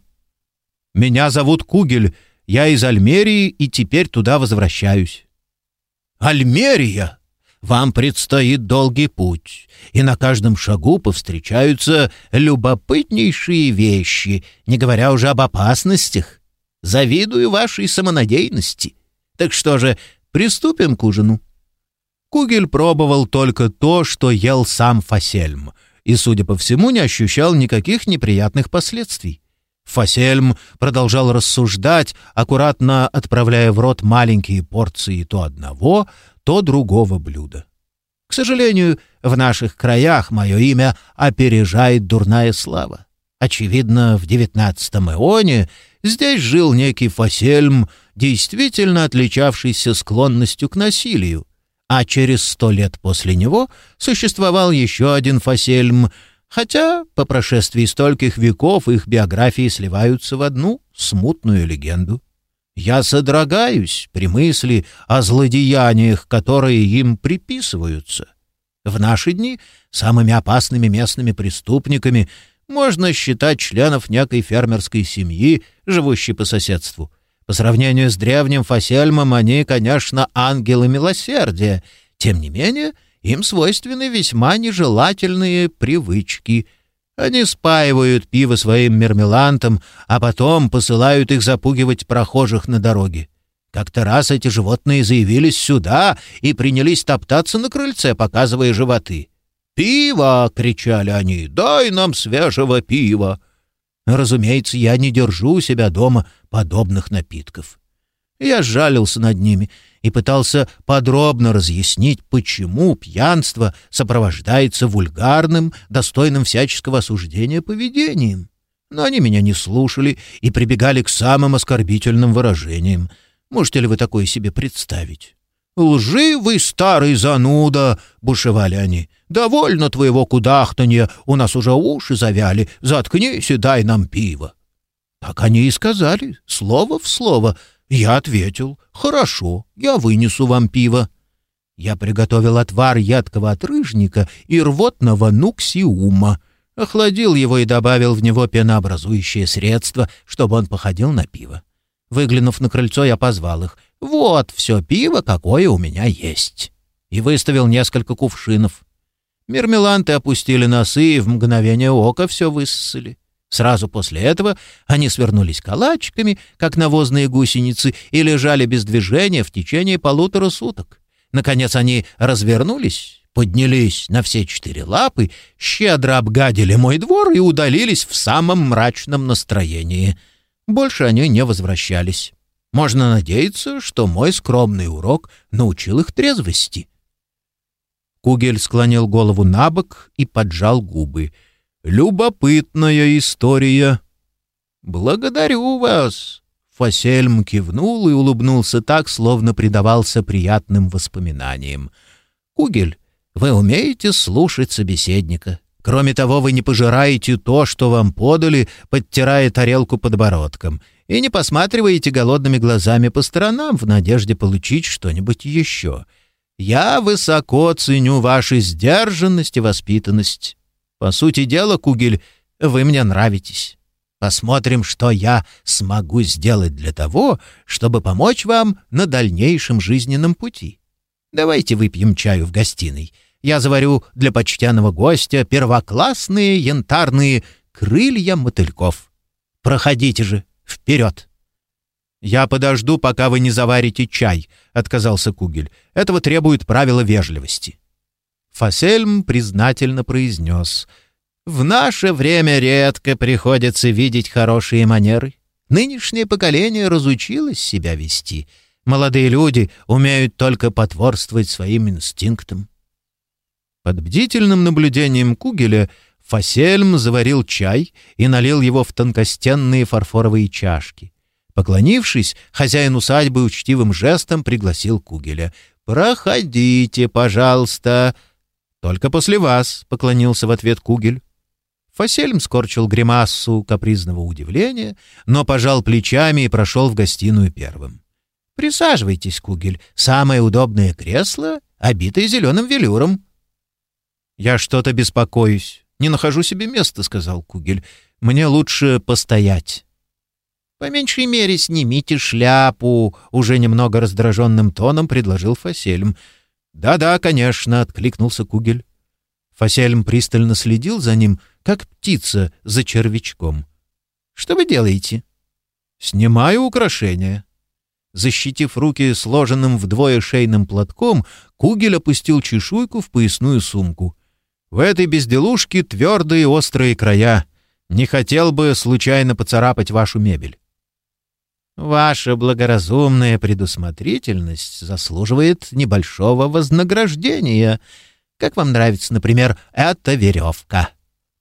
«Меня зовут Кугель. Я из Альмерии и теперь туда возвращаюсь». «Альмерия? Вам предстоит долгий путь, и на каждом шагу повстречаются любопытнейшие вещи, не говоря уже об опасностях. Завидую вашей самонадеянности. Так что же, приступим к ужину». Кугель пробовал только то, что ел сам Фасельм, и, судя по всему, не ощущал никаких неприятных последствий. Фасельм продолжал рассуждать, аккуратно отправляя в рот маленькие порции то одного, то другого блюда. К сожалению, в наших краях мое имя опережает дурная слава. Очевидно, в девятнадцатом эоне здесь жил некий Фасельм, действительно отличавшийся склонностью к насилию, а через сто лет после него существовал еще один Фасельм, хотя по прошествии стольких веков их биографии сливаются в одну смутную легенду. Я содрогаюсь при мысли о злодеяниях, которые им приписываются. В наши дни самыми опасными местными преступниками можно считать членов некой фермерской семьи, живущей по соседству — по сравнению с древним Фасельмом они, конечно, ангелы милосердия. Тем не менее, им свойственны весьма нежелательные привычки. Они спаивают пиво своим мермелантом, а потом посылают их запугивать прохожих на дороге. Как-то раз эти животные заявились сюда и принялись топтаться на крыльце, показывая животы. «Пиво!» — кричали они. «Дай нам свежего пива!» Разумеется, я не держу у себя дома подобных напитков. Я жалился над ними и пытался подробно разъяснить, почему пьянство сопровождается вульгарным, достойным всяческого осуждения поведением. Но они меня не слушали и прибегали к самым оскорбительным выражениям. Можете ли вы такое себе представить? «Лживый старый зануда!» — бушевали они. «Довольно твоего кудахтанья, у нас уже уши завяли, заткнись и дай нам пиво». Так они и сказали, слово в слово. Я ответил, «Хорошо, я вынесу вам пиво». Я приготовил отвар ядкого отрыжника и рвотного нуксиума, охладил его и добавил в него пенообразующее средство, чтобы он походил на пиво. Выглянув на крыльцо, я позвал их. «Вот все пиво, какое у меня есть!» И выставил несколько кувшинов. Мермеланты опустили носы и в мгновение ока все высосали. Сразу после этого они свернулись калачиками, как навозные гусеницы, и лежали без движения в течение полутора суток. Наконец они развернулись, поднялись на все четыре лапы, щедро обгадили мой двор и удалились в самом мрачном настроении. Больше они не возвращались. Можно надеяться, что мой скромный урок научил их трезвости. Кугель склонил голову на бок и поджал губы. «Любопытная история». «Благодарю вас», Фасельм кивнул и улыбнулся так, словно предавался приятным воспоминаниям. «Кугель, вы умеете слушать собеседника. Кроме того, вы не пожираете то, что вам подали, подтирая тарелку подбородком, и не посматриваете голодными глазами по сторонам в надежде получить что-нибудь еще. Я высоко ценю вашу сдержанность и воспитанность. По сути дела, Кугель, вы мне нравитесь». Посмотрим, что я смогу сделать для того, чтобы помочь вам на дальнейшем жизненном пути. Давайте выпьем чаю в гостиной. Я заварю для почтенного гостя первоклассные янтарные крылья мотыльков. Проходите же, вперед!» «Я подожду, пока вы не заварите чай», — отказался Кугель. «Этого требует правила вежливости». Фасельм признательно произнес — в наше время редко приходится видеть хорошие манеры. Нынешнее поколение разучилось себя вести. Молодые люди умеют только потворствовать своим инстинктам. Под бдительным наблюдением Кугеля Фасельм заварил чай и налил его в тонкостенные фарфоровые чашки. Поклонившись, хозяин усадьбы учтивым жестом пригласил Кугеля. «Проходите, пожалуйста». «Только после вас», — поклонился в ответ Кугель. Фасельм скорчил гримассу капризного удивления, но пожал плечами и прошел в гостиную первым. «Присаживайтесь, Кугель. Самое удобное кресло, обитое зеленым велюром». «Я что-то беспокоюсь. Не нахожу себе места», — сказал Кугель. «Мне лучше постоять». «По меньшей мере снимите шляпу», — уже немного раздраженным тоном предложил Фасельм. «Да-да, конечно», — откликнулся Кугель. Фасельм пристально следил за ним — как птица за червячком. «Что вы делаете?» «Снимаю украшения». Защитив руки сложенным вдвое шейным платком, Кугель опустил чешуйку в поясную сумку. «В этой безделушке твердые острые края. Не хотел бы случайно поцарапать вашу мебель». «Ваша благоразумная предусмотрительность заслуживает небольшого вознаграждения. Как вам нравится, например, эта веревка?»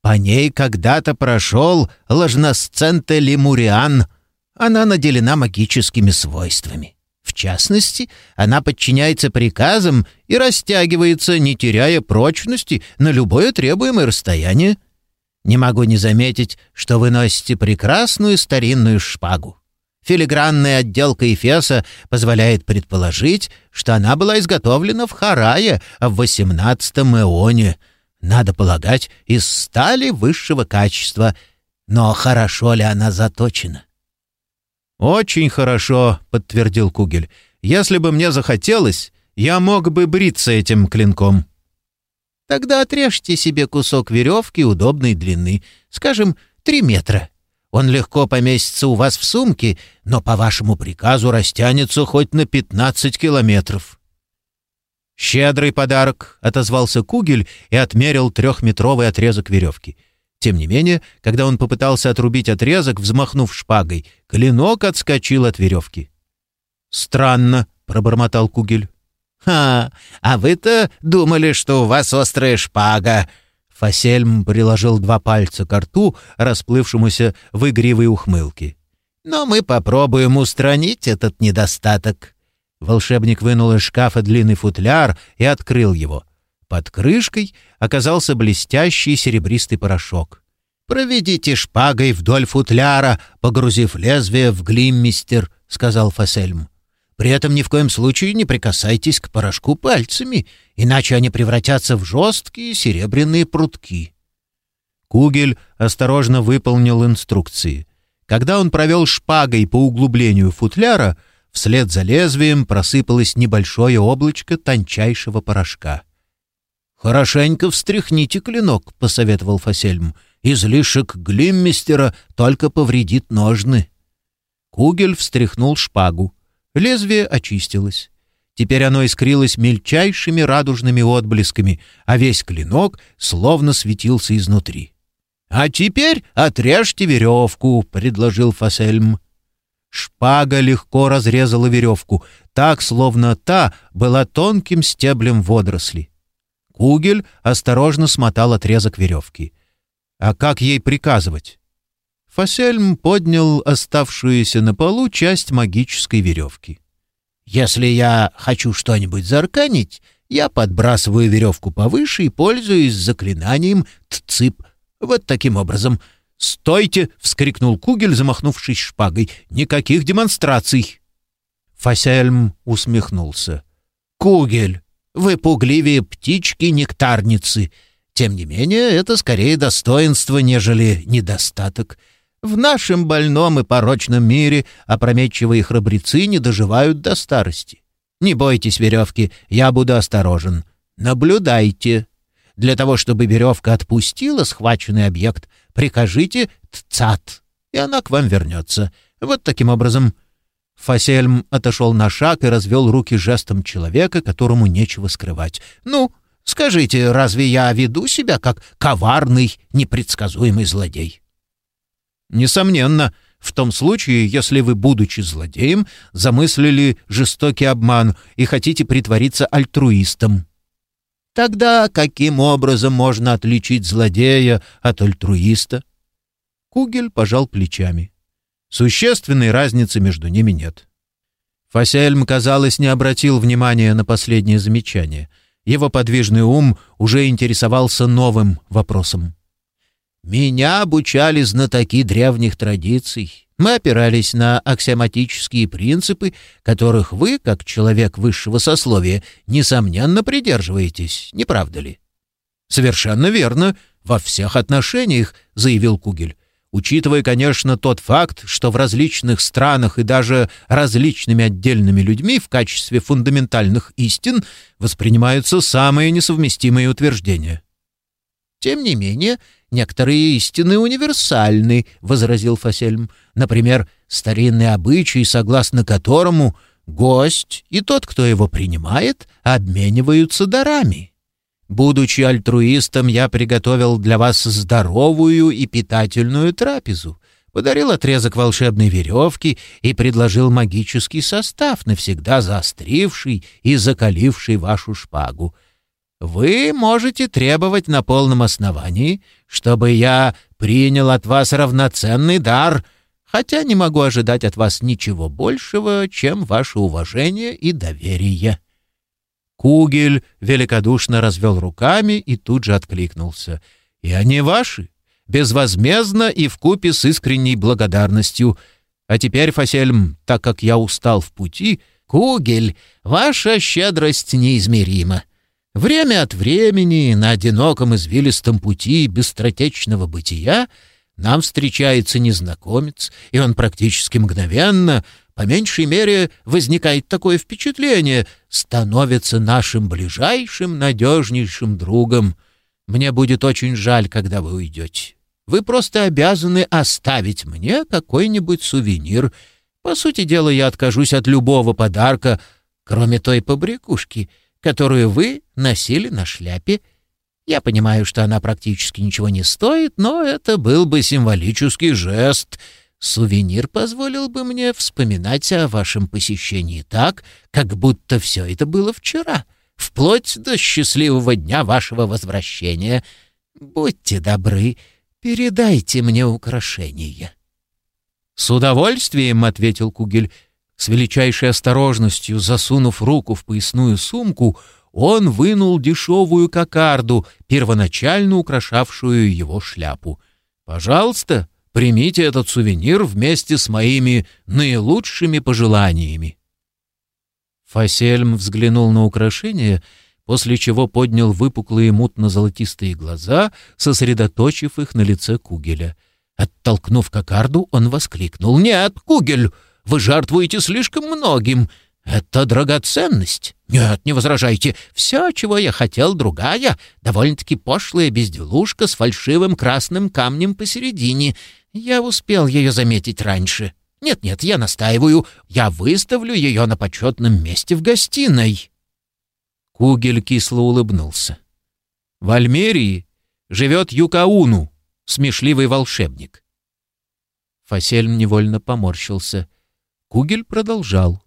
По ней когда-то прошел ложносценте Лемуриан. Она наделена магическими свойствами. В частности, она подчиняется приказам и растягивается, не теряя прочности, на любое требуемое расстояние. Не могу не заметить, что вы носите прекрасную старинную шпагу. Филигранная отделка Эфеса позволяет предположить, что она была изготовлена в Харае в XVIII эоне — надо полагать, из стали высшего качества. Но хорошо ли она заточена? «Очень хорошо», — подтвердил Кугель. «Если бы мне захотелось, я мог бы бриться этим клинком». «Тогда отрежьте себе кусок веревки удобной длины, скажем, три метра. Он легко поместится у вас в сумке, но по вашему приказу растянется хоть на пятнадцать километров». «Щедрый подарок», — отозвался Кугель и отмерил трехметровый отрезок веревки. Тем не менее, когда он попытался отрубить отрезок, взмахнув шпагой, клинок отскочил от веревки. «Странно», — пробормотал Кугель. «Ха, а вы-то думали, что у вас острая шпага!» Фасельм приложил два пальца к рту, расплывшемуся в игривой ухмылке. «Но мы попробуем устранить этот недостаток. Волшебник вынул из шкафа длинный футляр и открыл его. Под крышкой оказался блестящий серебристый порошок. «Проведите шпагой вдоль футляра, погрузив лезвие в глиммистер», — сказал Фасельм. «При этом ни в коем случае не прикасайтесь к порошку пальцами, иначе они превратятся в жесткие серебряные прутки». Кугель осторожно выполнил инструкции. Когда он провел шпагой по углублению футляра, вслед за лезвием просыпалось небольшое облачко тончайшего порошка. «Хорошенько встряхните клинок», — посоветовал Фасельм. «Излишек глиммистера только повредит ножны». Кугель встряхнул шпагу. Лезвие очистилось. Теперь оно искрилось мельчайшими радужными отблесками, а весь клинок словно светился изнутри. «А теперь отрежьте веревку», — предложил Фасельм. Шпага легко разрезала веревку, так, словно та была тонким стеблем водоросли. Кугель осторожно смотал отрезок веревки. «А как ей приказывать?» Фасельм поднял оставшуюся на полу часть магической веревки. «Если я хочу что-нибудь зарканить, я подбрасываю веревку повыше и пользуюсь заклинанием «Тцип», вот таким образом. «Стойте!» — вскрикнул Кугель, замахнувшись шпагой. «Никаких демонстраций!» Фасельм усмехнулся. «Кугель, вы пугливее птички-нектарницы. Тем не менее, это скорее достоинство, нежели недостаток. В нашем больном и порочном мире опрометчивые храбрецы не доживают до старости. Не бойтесь веревки, я буду осторожен. Наблюдайте. Для того, чтобы веревка отпустила схваченный объект, прикажите «тцат», и она к вам вернется. Вот таким образом. Фасельм отошел на шаг и развел руки жестом человека, которому нечего скрывать. «Ну, скажите, разве я веду себя как коварный, непредсказуемый злодей?» «Несомненно», в том случае, если вы, будучи злодеем, замыслили жестокий обман и хотите притвориться альтруистом. Тогда каким образом можно отличить злодея от альтруиста? Кугель пожал плечами. Существенной разницы между ними нет. Фасельм, казалось, не обратил внимания на последнее замечание. Его подвижный ум уже интересовался новым вопросом. «Меня обучали знатоки древних традиций. Мы опирались на аксиоматические принципы, которых вы, как человек высшего сословия, несомненно придерживаетесь, не правда ли? Совершенно верно, во всех отношениях, заявил Кугель. Учитывая, конечно, тот факт, что в различных странах и даже различными отдельными людьми в качестве фундаментальных истин воспринимаются самые несовместимые утверждения. Тем не менее, некоторые истины универсальны, — возразил Фасельм. Например, старинный обычай, согласно которому гость и тот, кто его принимает, обмениваются дарами. Будучи альтруистом, я приготовил для вас здоровую и питательную трапезу, подарил отрезок волшебной веревки и предложил магический состав, навсегда заостривший и закаливший вашу шпагу. Вы можете требовать на полном основании, чтобы я принял от вас равноценный дар, хотя не могу ожидать от вас ничего большего, чем ваше уважение и доверие». Кугель великодушно развел руками и тут же откликнулся. «И они ваши, безвозмездно и вкупе с искренней благодарностью. А теперь, Фасельм, так как я устал в пути, Кугель, ваша щедрость неизмерима. Время от времени на одиноком извилистом пути быстротечного бытия — нам встречается незнакомец, и он практически мгновенно, по меньшей мере, возникает такое впечатление, становится нашим ближайшим, надежнейшим другом. Мне будет очень жаль, когда вы уйдете. Вы просто обязаны оставить мне какой-нибудь сувенир. По сути дела, я откажусь от любого подарка, кроме той побрякушки, которую вы носили на шляпе я понимаю, что она практически ничего не стоит, но это был бы символический жест. Сувенир позволил бы мне вспоминать о вашем посещении так, как будто все это было вчера, вплоть до счастливого дня вашего возвращения. Будьте добры, передайте мне украшение». «С удовольствием», — ответил Кугель. С величайшей осторожностью, засунув руку в поясную сумку, он вынул дешевую кокарду, первоначально украшавшую его шляпу. «Пожалуйста, примите этот сувенир вместе с моими наилучшими пожеланиями». Фасельм взглянул на украшение, после чего поднял выпуклые мутно-золотистые глаза, сосредоточив их на лице Кугеля. Оттолкнув кокарду, он воскликнул. «Нет, Кугель, вы жертвуете слишком многим. Это драгоценность. Нет, не возражайте. Все, чего я хотел, другая, довольно-таки пошлая безделушка с фальшивым красным камнем посередине. Я успел ее заметить раньше. Нет-нет, я настаиваю. Я выставлю ее на почетном месте в гостиной». Кугель кисло улыбнулся. «В Альмерии живет Юкауну, смешливый волшебник». Фасельм невольно поморщился. Кугель продолжал.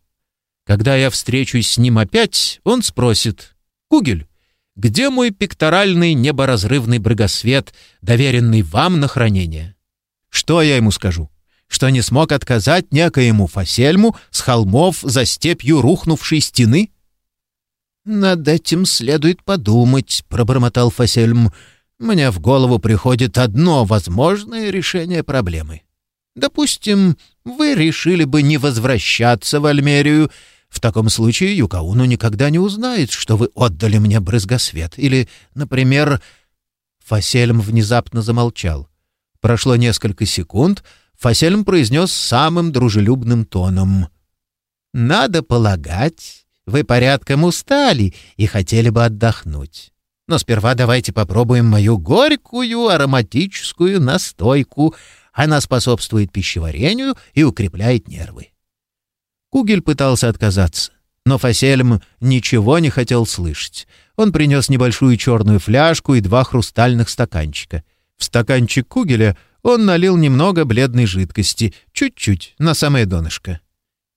Когда я встречусь с ним опять, он спросит, «Кугель, где мой пекторальный неборазрывный брагосвет, доверенный вам на хранение?» Что я ему скажу? Что не смог отказать некоему Фасельму с холмов за степью рухнувшей стены? «Над этим следует подумать», — пробормотал Фасельм. «Мне в голову приходит одно возможное решение проблемы. Допустим, вы решили бы не возвращаться в Альмерию. В таком случае Юкауну никогда не узнает, что вы отдали мне брызгосвет. Или, например...» Фасельм внезапно замолчал. Прошло несколько секунд, Фасельм произнес самым дружелюбным тоном. «Надо полагать, вы порядком устали и хотели бы отдохнуть. Но сперва давайте попробуем мою горькую ароматическую настойку — она способствует пищеварению и укрепляет нервы. Кугель пытался отказаться, но Фасельм ничего не хотел слышать. Он принес небольшую черную фляжку и два хрустальных стаканчика. В стаканчик Кугеля он налил немного бледной жидкости, чуть-чуть, на самое донышко.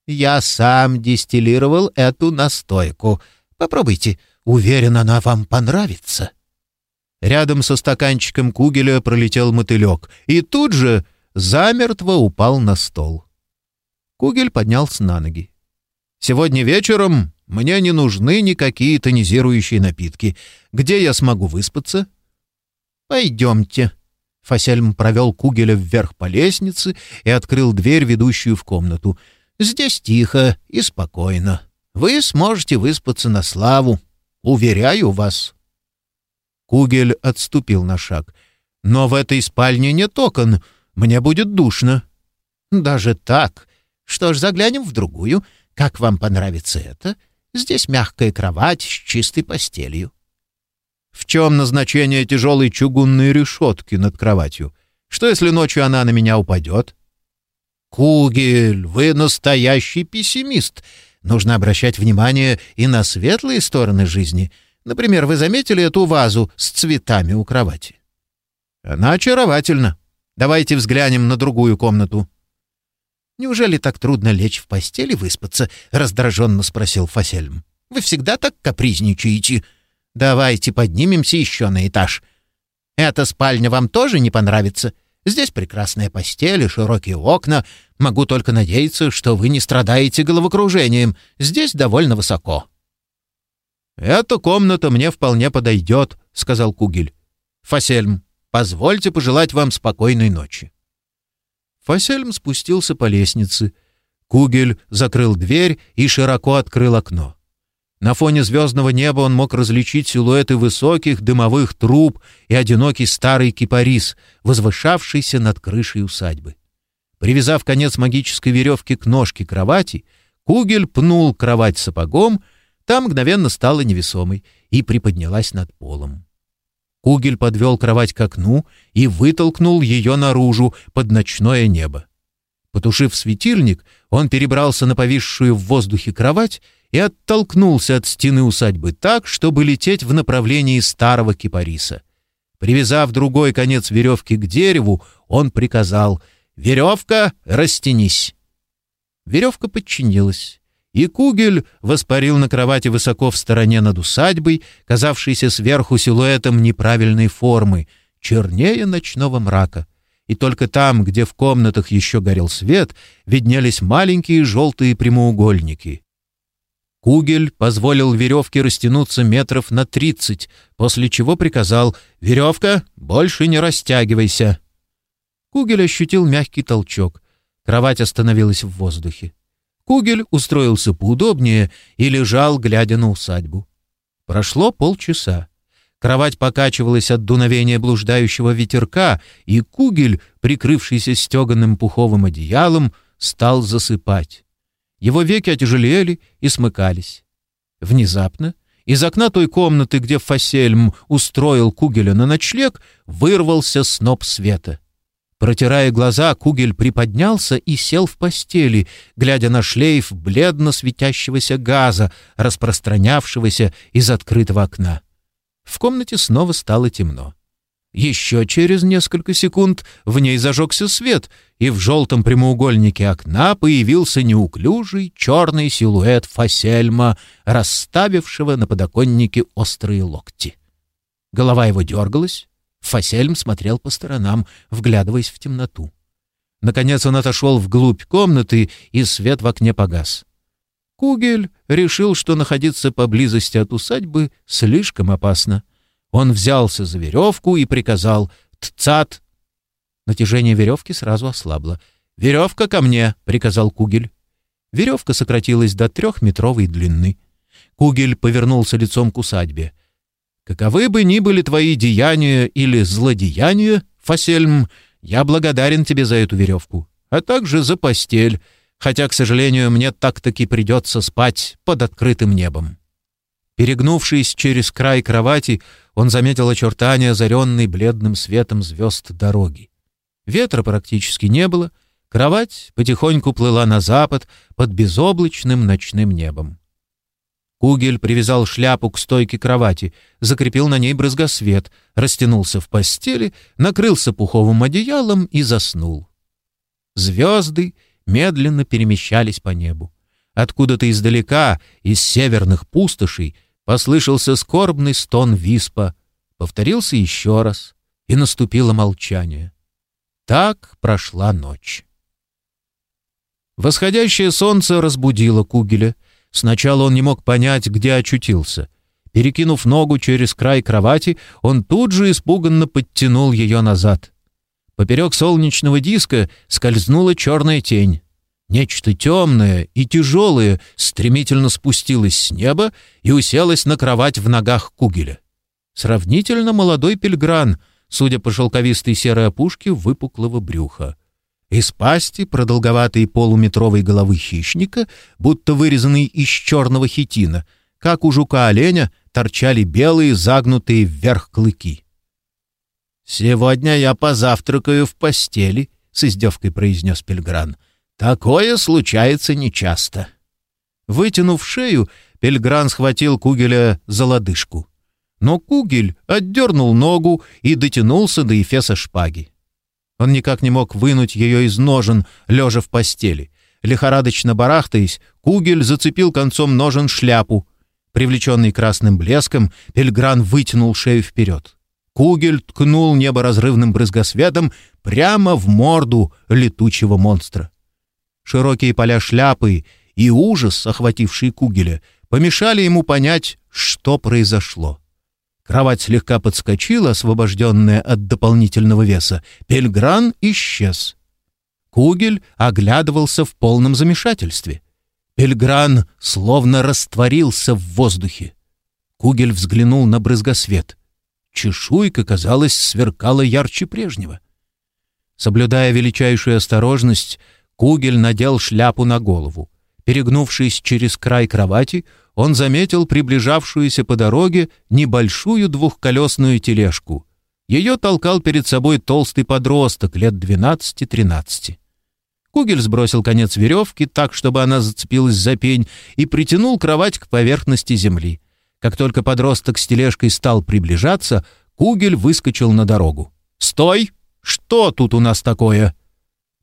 «Я сам дистиллировал эту настойку. Попробуйте, уверен, она вам понравится». Рядом со стаканчиком кугеля пролетел мотылек и тут же замертво упал на стол. Кугель поднялся на ноги. «Сегодня вечером мне не нужны никакие тонизирующие напитки. Где я смогу выспаться?» «Пойдемте». Фасельм провел Кугеля вверх по лестнице и открыл дверь, ведущую в комнату. «Здесь тихо и спокойно. Вы сможете выспаться на славу. Уверяю вас». Кугель отступил на шаг. «Но в этой спальне нет окон. Мне будет душно». «Даже так? Что ж, заглянем в другую. Как вам понравится это? Здесь мягкая кровать с чистой постелью». «В чем назначение тяжелой чугунной решетки над кроватью? Что, если ночью она на меня упадет?» «Кугель, вы настоящий пессимист. Нужно обращать внимание и на светлые стороны жизни». Например, вы заметили эту вазу с цветами у кровати? Она очаровательна. Давайте взглянем на другую комнату. Неужели так трудно лечь в постели и выспаться? раздраженно спросил Фасельм. Вы всегда так капризничаете. Давайте поднимемся еще на этаж. Эта спальня вам тоже не понравится? Здесь прекрасная постель и широкие окна. Могу только надеяться, что вы не страдаете головокружением. Здесь довольно высоко. «Эта комната мне вполне подойдет», — сказал Кугель. «Фасельм, позвольте пожелать вам спокойной ночи». Фасельм спустился по лестнице. Кугель закрыл дверь и широко открыл окно. На фоне звездного неба он мог различить силуэты высоких дымовых труб и одинокий старый кипарис, возвышавшийся над крышей усадьбы. Привязав конец магической веревки к ножке кровати, Кугель пнул кровать сапогом Та мгновенно стала невесомой и приподнялась над полом. Кугель подвел кровать к окну и вытолкнул ее наружу под ночное небо. Потушив светильник, он перебрался на повисшую в воздухе кровать и оттолкнулся от стены усадьбы так, чтобы лететь в направлении старого кипариса. Привязав другой конец веревки к дереву, он приказал «Веревка, растянись!». Веревка подчинилась и Кугель воспарил на кровати высоко в стороне над усадьбой, казавшейся сверху силуэтом неправильной формы, чернее ночного мрака, и только там, где в комнатах еще горел свет, виднелись маленькие желтые прямоугольники. Кугель позволил веревке растянуться метров на тридцать, после чего приказал «Веревка, больше не растягивайся». Кугель ощутил мягкий толчок. Кровать остановилась в воздухе. Кугель устроился поудобнее и лежал, глядя на усадьбу. Прошло полчаса. Кровать покачивалась от дуновения блуждающего ветерка, и Кугель, прикрывшийся стеганым пуховым одеялом, стал засыпать. Его веки отяжелели и смыкались. Внезапно из окна той комнаты, где Фасельм устроил Кугеля на ночлег, вырвался сноп света. Протирая глаза, Кугель приподнялся и сел в постели, глядя на шлейф бледно светящегося газа, распространявшегося из открытого окна. В комнате снова стало темно. Еще через несколько секунд в ней зажегся свет, и в желтом прямоугольнике окна появился неуклюжий черный силуэт Фасельма, расставившего на подоконнике острые локти. Голова его дергалась, Фасельм смотрел по сторонам, вглядываясь в темноту. Наконец он отошел вглубь комнаты, и свет в окне погас. Кугель решил, что находиться поблизости от усадьбы слишком опасно. Он взялся за веревку и приказал «Тцат!». Натяжение веревки сразу ослабло. «Веревка ко мне!» — приказал Кугель. Веревка сократилась до трехметровой длины. Кугель повернулся лицом к усадьбе. Каковы бы ни были твои деяния или злодеяния, Фасельм, я благодарен тебе за эту веревку, а также за постель, хотя, к сожалению, мне так-таки придется спать под открытым небом». Перегнувшись через край кровати, он заметил очертания, озаренной бледным светом звезд дороги. Ветра практически не было, кровать потихоньку плыла на запад под безоблачным ночным небом. Кугель привязал шляпу к стойке кровати, закрепил на ней брызгосвет, растянулся в постели, накрылся пуховым одеялом и заснул. Звезды медленно перемещались по небу. Откуда-то издалека, из северных пустошей, послышался скорбный стон виспа, повторился еще раз, и наступило молчание. Так прошла ночь. Восходящее солнце разбудило Кугеля — Сначала он не мог понять, где очутился. Перекинув ногу через край кровати, он тут же испуганно подтянул ее назад. Поперек солнечного диска скользнула черная тень. Нечто темное и тяжелое стремительно спустилось с неба и уселось на кровать в ногах Кугеля. Сравнительно молодой пельгран, судя по шелковистой серой опушке выпуклого брюха. Из пасти продолговатой полуметровой головы хищника, будто вырезанной из черного хитина, как у жука-оленя, торчали белые загнутые вверх клыки. «Сегодня я позавтракаю в постели», — с издевкой произнес Пельгран. «Такое случается нечасто». Вытянув шею, Пельгран схватил Кугеля за лодыжку. Но Кугель отдернул ногу и дотянулся до эфеса шпаги. Он никак не мог вынуть ее из ножен, лежа в постели. Лихорадочно барахтаясь, Кугель зацепил концом ножен шляпу. Привлеченный красным блеском, Пельгран вытянул шею вперед. Кугель ткнул небо разрывным брызгосветом прямо в морду летучего монстра. Широкие поля шляпы и ужас, охвативший Кугеля, помешали ему понять, что произошло. Кровать слегка подскочила, освобожденная от дополнительного веса. Пельгран исчез. Кугель оглядывался в полном замешательстве. Пельгран словно растворился в воздухе. Кугель взглянул на брызгосвет. Чешуйка, казалось, сверкала ярче прежнего. Соблюдая величайшую осторожность, Кугель надел шляпу на голову. Перегнувшись через край кровати, он заметил приближавшуюся по дороге небольшую двухколесную тележку. Ее толкал перед собой толстый подросток лет 12-13. Кугель сбросил конец веревки так, чтобы она зацепилась за пень, и притянул кровать к поверхности земли. Как только подросток с тележкой стал приближаться, Кугель выскочил на дорогу. «Стой! Что тут у нас такое?»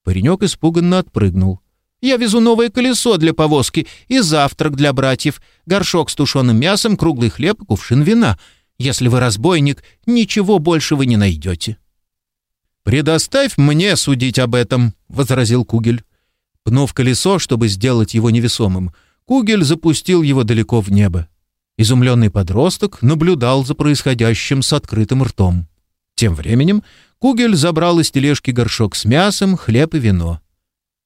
Паренек испуганно отпрыгнул. Я везу новое колесо для повозки и завтрак для братьев, горшок с тушеным мясом, круглый хлеб и кувшин вина. Если вы разбойник, ничего больше вы не найдете». «Предоставь мне судить об этом», — возразил Кугель. Пнув колесо, чтобы сделать его невесомым, Кугель запустил его далеко в небо. Изумленный подросток наблюдал за происходящим с открытым ртом. Тем временем Кугель забрал из тележки горшок с мясом, хлеб и вино.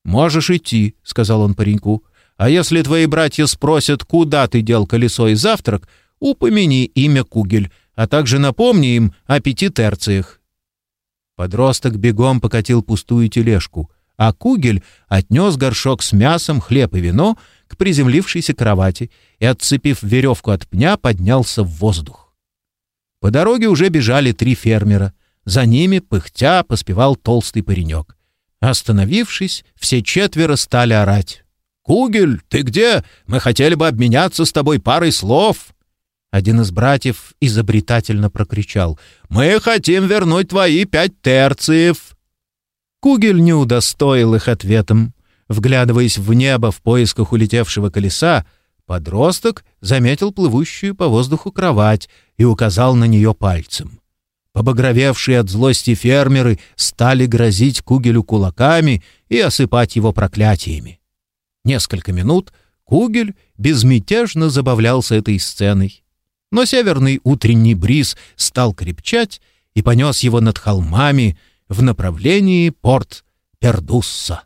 «Можешь идти», — сказал он пареньку. «А если твои братья спросят, куда ты дел колесо и завтрак, упомяни имя Кугель, а также напомни им о пяти терциях». Подросток бегом покатил пустую тележку, а Кугель отнес горшок с мясом, хлеб и вино к приземлившейся кровати и, отцепив веревку от пня, поднялся в воздух. По дороге уже бежали три фермера. За ними, пыхтя, поспевал толстый паренек. Остановившись, все четверо стали орать. «Кугель, ты где? Мы хотели бы обменяться с тобой парой слов!» Один из братьев изобретательно прокричал. «Мы хотим вернуть твои пять терциев!» Кугель не удостоил их ответом. Вглядываясь в небо в поисках улетевшего колеса, подросток заметил плывущую по воздуху кровать и указал на нее пальцем. Побагровевшие от злости фермеры стали грозить Кугелю кулаками и осыпать его проклятиями. Несколько минут Кугель безмятежно забавлялся этой сценой. Но северный утренний бриз стал крепчать и понес его над холмами в направлении порт Пердусса.